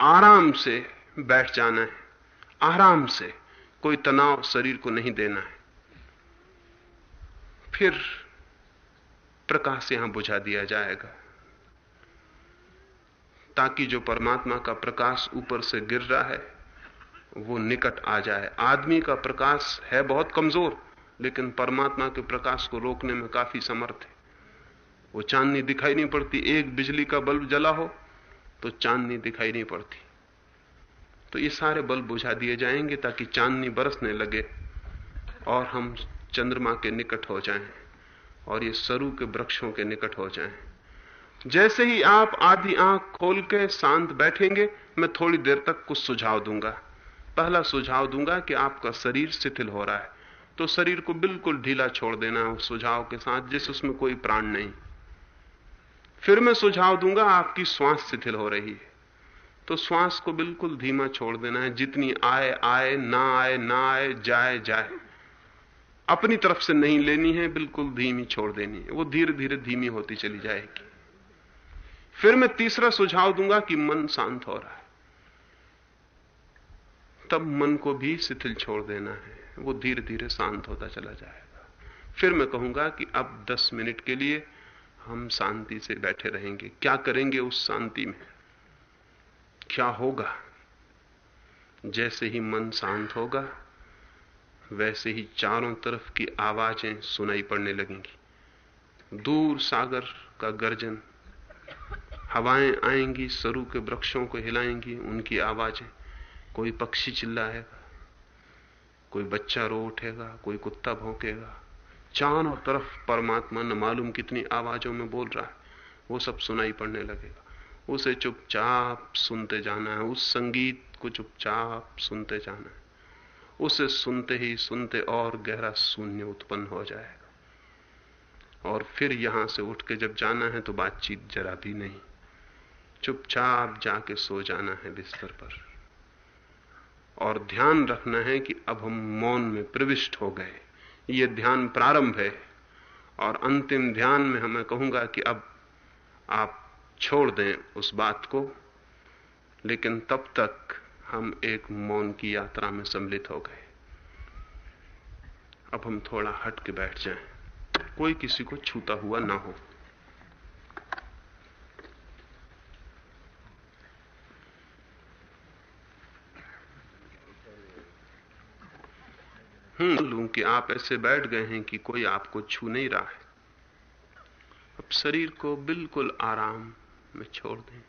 आराम से बैठ जाना है। आराम से। कोई तनाव शरीर को नहीं देना है। फिर प्रकाश यहाँ बुझा दिया जाएगा। ताकि जो परमात्मा का प्रकाश ऊपर से गिर रहा है, वो निकट आ जाए। आदमी का प्रकाश है बहुत कमज़ोर, लेकिन परमात्मा के प्रकाश को रोकने में काफ़ी समर्थ है। वो चांदनी दिखाई नहीं पड़ती। एक बिजली का बल्ब जला हो तो चांदनी दिखाई नहीं पड़ती। तो ये सारे बल्ब बुझा दिए जाएँगे ताकि चांदनी बरसने लगे और हम चंद्रमा के निकट हो जाएँ और ये सरु के वृक्षों के निकट हो जाएँ। जैसे ही आप आधी आँख खोल के शांत बैठेंगे, मैं थोड़ी देर तक कुछ सुझाव दूँगा। पहला सुझाव दूँगा कि आपका शरीर शिथिल हो रहा है तो शरीर को बिल्कुल ढीला छोड़ देना उस सुझाव के साथ जिस उसमें कोई प्राण नहीं। फिर मैं सुझाव दूँगा, आपकी श्वास शिथिल हो रही है। तो श्वास को बिल्कुल धीमा छोड़ देना है। जितनी आए आए, ना आए ना आए, जाए जाए। अपनी तरफ़ से नहीं लेनी है, बिल्कुल धीमी छोड़ देनी है। वो धीरे धीरे धीमी होती चली जाएगी। फिर मैं तीसरा सुझाव दूँगा कि मन शांत हो रहा है। तब मन को भी शिथिल छोड़ देना है। वो धीरे धीरे शांत होता चला जाएगा। फिर मैं कहूँगा कि अब 10 मिनट के लिए हम शांति से बैठे रहेंगे। क्या करेंगे उस शांति में? क्या होगा? जैसे ही मन शांत होगा, वैसे ही चारों तरफ़ की आवाज़ें सुनाई पड़ने लगेंगी। दूर सागर का गर्जन, हवाएँ आएँगी, सरु के वृक्षों को हिलाएँगी, उनकी आवाज़ें। कोई पक्षी चिल्लाएगा, कोई बच्चा रो उठेगा, कोई कुत्ता भौंकेगा। चारों तरफ़ परमात्मा न मालूम कितनी आवाजों में बोल रहा है, वो सब सुनाई पड़ने लगेगा। उसे चुपचाप सुनते जाना है, उस संगीत को चुपचाप सुनते जाना है। उसे सुनते ही सुनते और गहरा शून्य उत्पन्न हो जाएगा। और फिर यहाँ से उठ के जब जाना है तो बातचीत जरा भी नहीं। चुपचाप जाके सो जाना है बिस्तर पर। और ध्यान रखना है कि अब हम मौन में प्रविष्ट हो गए। ये ध्यान प्रारंभ है। और अंतिम ध्यान में हमें कहूँगा कि अब आप छोड़ दें उस बात को, लेकिन तब तक हम एक मौन की यात्रा में सम्मिलित हो गए। अब हम थोड़ा हट के बैठ जाएँ। कोई किसी को छूता हुआ ना हो। हूँ लू कि आप ऐसे बैठ गए हैं कि कोई आपको छू नहीं रहा है। अब शरीर को बिल्कुल आराम में छोड़ दें।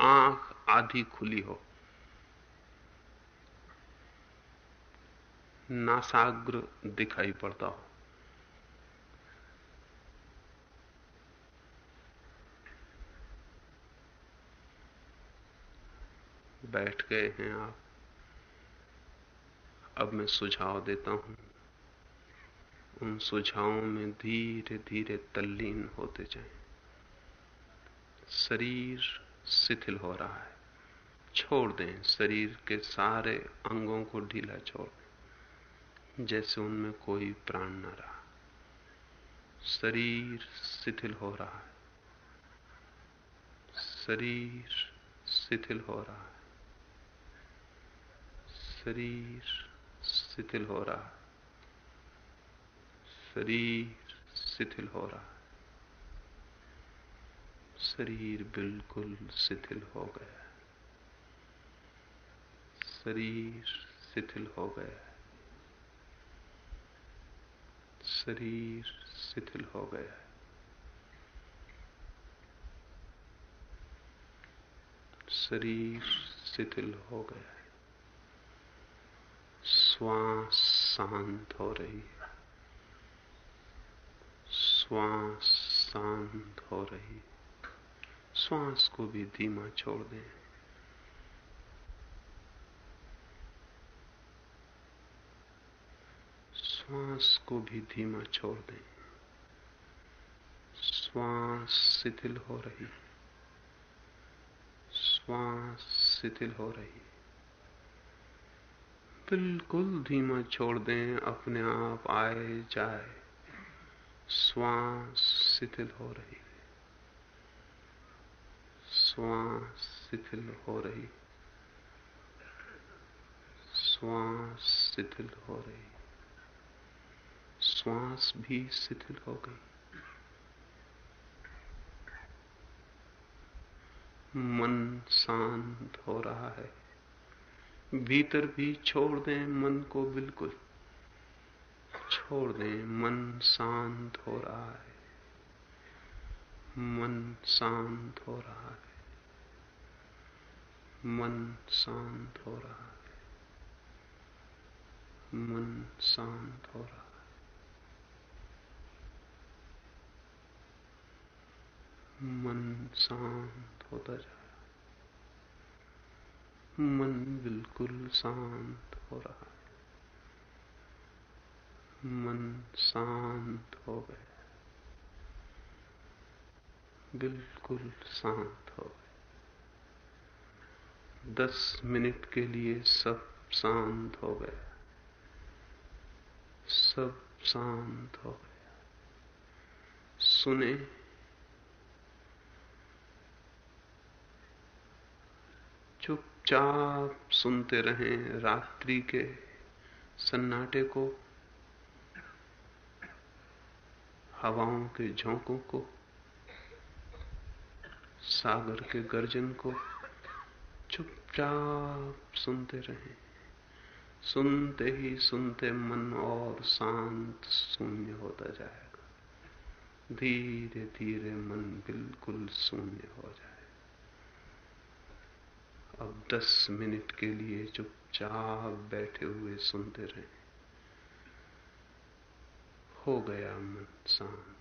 आँख आधी खुली हो। नासाग्र दिखाई पड़ता हो। बैठ गए हैं आप। अब मैं सुझाव देता हूँ। उन सुझावों में धीरे धीरे तल्लीन होते जाएँ। शरीर शिथिल हो रहा है। छोड़ दें, शरीर के सारे अंगों को ढीला छोड़ दें, जैसे उनमें कोई प्राण न रहा। शरीर शिथिल हो रहा है। शरीर शिथिल हो रहा है। शरीर शिथिल हो रहा है। शरीर शिथिल हो रहा है। शरीर बिल्कुल शिथिल हो गया शरीर शिथिल हो गया शरीर शिथिल हो गया शरीर शिथिल हो गया श्वास शांत हो रही है। श्वास शांत हो रही श्वास को भी धीमा छोड़ दें। श्वास को भी धीमा छोड़ दें। श्वास शिथिल हो रही श्वास शिथिल हो रही बिल्कुल धीमा छोड़ दें, अपने आप आए जाए। श्वास शिथिल हो रही श्वास शिथिल हो रही। श्वास शिथिल हो रही। श्वास भी शिथिल हो गई। मन शांत हो रहा है। भीतर भी छोड़ दें मन को बिल्कुल। छोड़ दें, मन शांत हो रहा है। मन शांत हो रहा है। मन शांत हो रहा है। मन शांत हो रहा है। मन शांत होता जा रहा मन बिल्कुल शांत हो रहा है। मन शांत हो गया। बिल्कुल शांत हो गया। दस मिनट के लिए सब शांत हो गया सब शांत हो गया सुने। चुपचाप सुनते रहें रात्रि के सन्नाटे को, हवाओं के झोंकों को, सागर के गर्जन को। चुपचाप सुनते रहे। सुनते ही सुनते मन और शांत शून्य होता जाएगा। धीरे धीरे मन बिल्कुल शून्य हो जाए अब दस मिनट के लिए चुपचाप बैठे हुए सुनते रहे। हो गया मन शांत।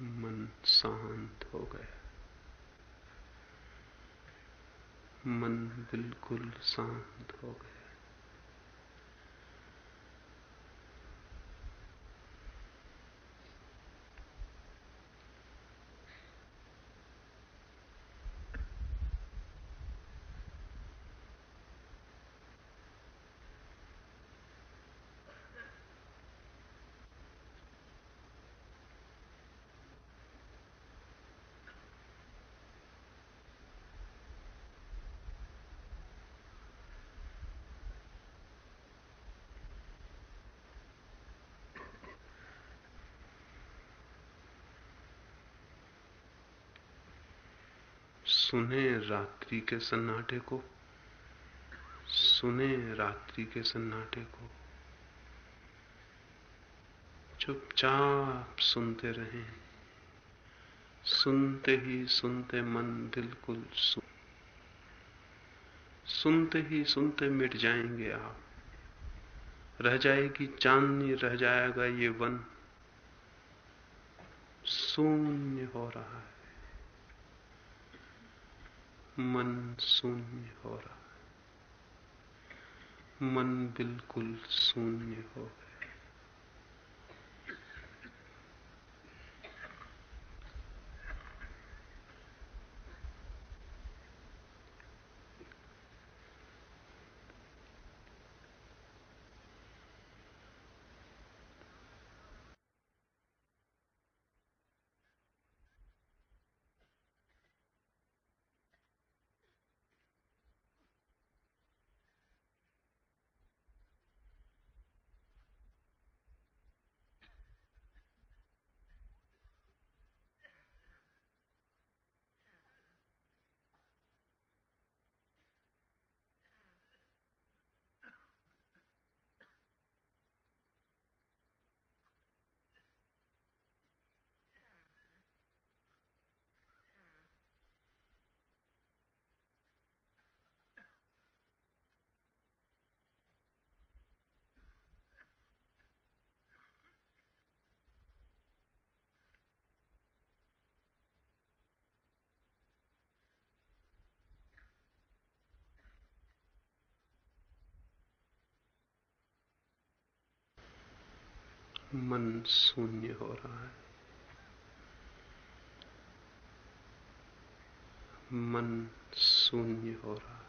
मन शांत हो गया। मन बिल्कुल शांत हो गया। सुने रात्रि के सन्नाटे को, सुने रात्रि के सन्नाटे को। चुपचाप सुनते रहें, सुनते ही सुनते मन बिल्कुल सुन सुनते ही सुनते मिट जाएँगे आप। रह जाएगी चांदनी, रह जाएगा ये वन। शून्य हो रहा है। मन शून्य हो रहा है। मन बिल्कुल शून्य हो गया। मन शून्य हो रहा है। मन शून्य हो रहा है।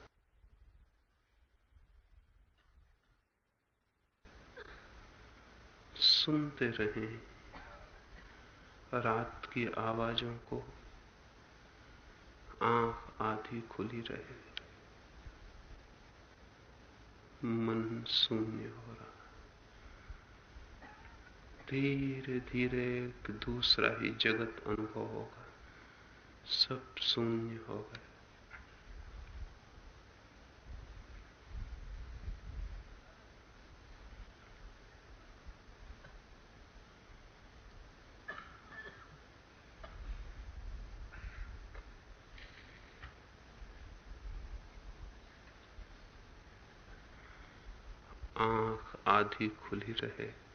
सुनते रहें रात की आवाजों को। आँख आधी खुली रहे। मन शून्य हो रहा धीरे धीरे एक दूसरा ही जगत अनुभव होगा। सब शून्य हो गए आँख आधी खुली रहे।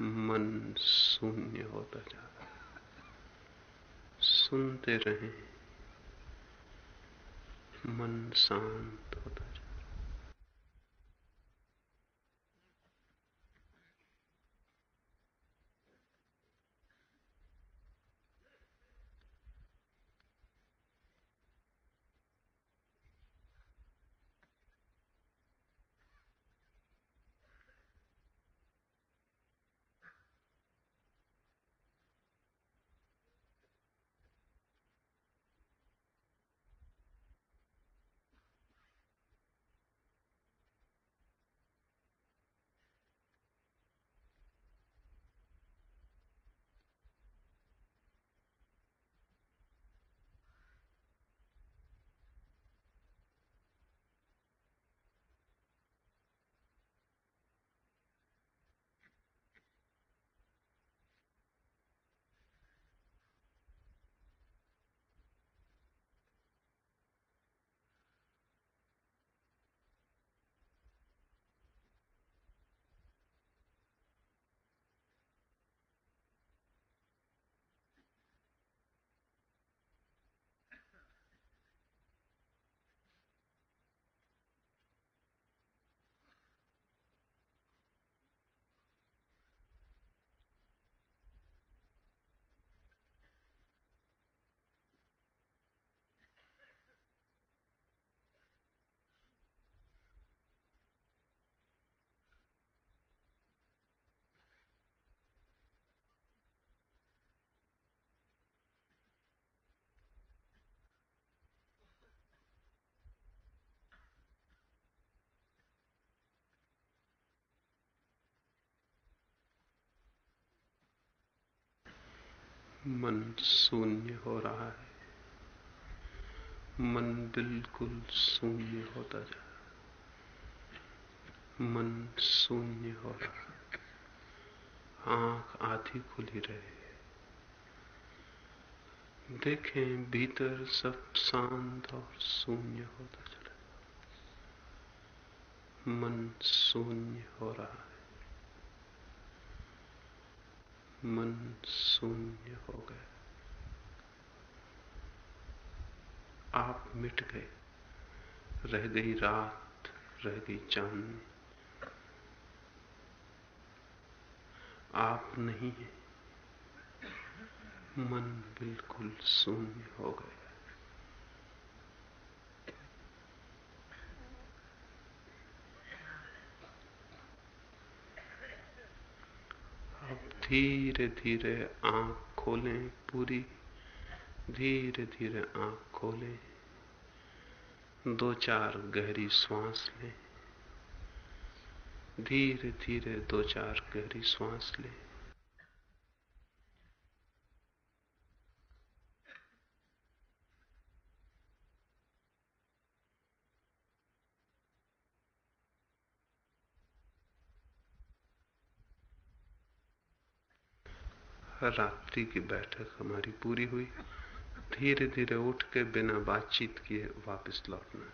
मन शून्य होता जा रहा है। सुनते रहें मन शांत होता मन शून्य हो रहा है। मन बिल्कुल शून्य होता जा मन शून्य हो रहा है। आँख आधी खुली रहे देखें, भीतर सब शांत और शून्य होता चला मन शून्य हो रहा है। मन शून्य हो गया आप मिट गए। रह गई रात, रह गई चाँद। आप नहीं है। मन बिल्कुल शून्य हो गया धीरे धीरे आँख खोलें पूरी। धीरे धीरे आँख खोलें। दो चार गहरी श्वास लें। धीरे धीरे दो चार गहरी श्वास लें। रात्रि की बैठक हमारी पूरी हुई। धीरे धीरे उठ के बिना बातचीत किए वापस लौटना।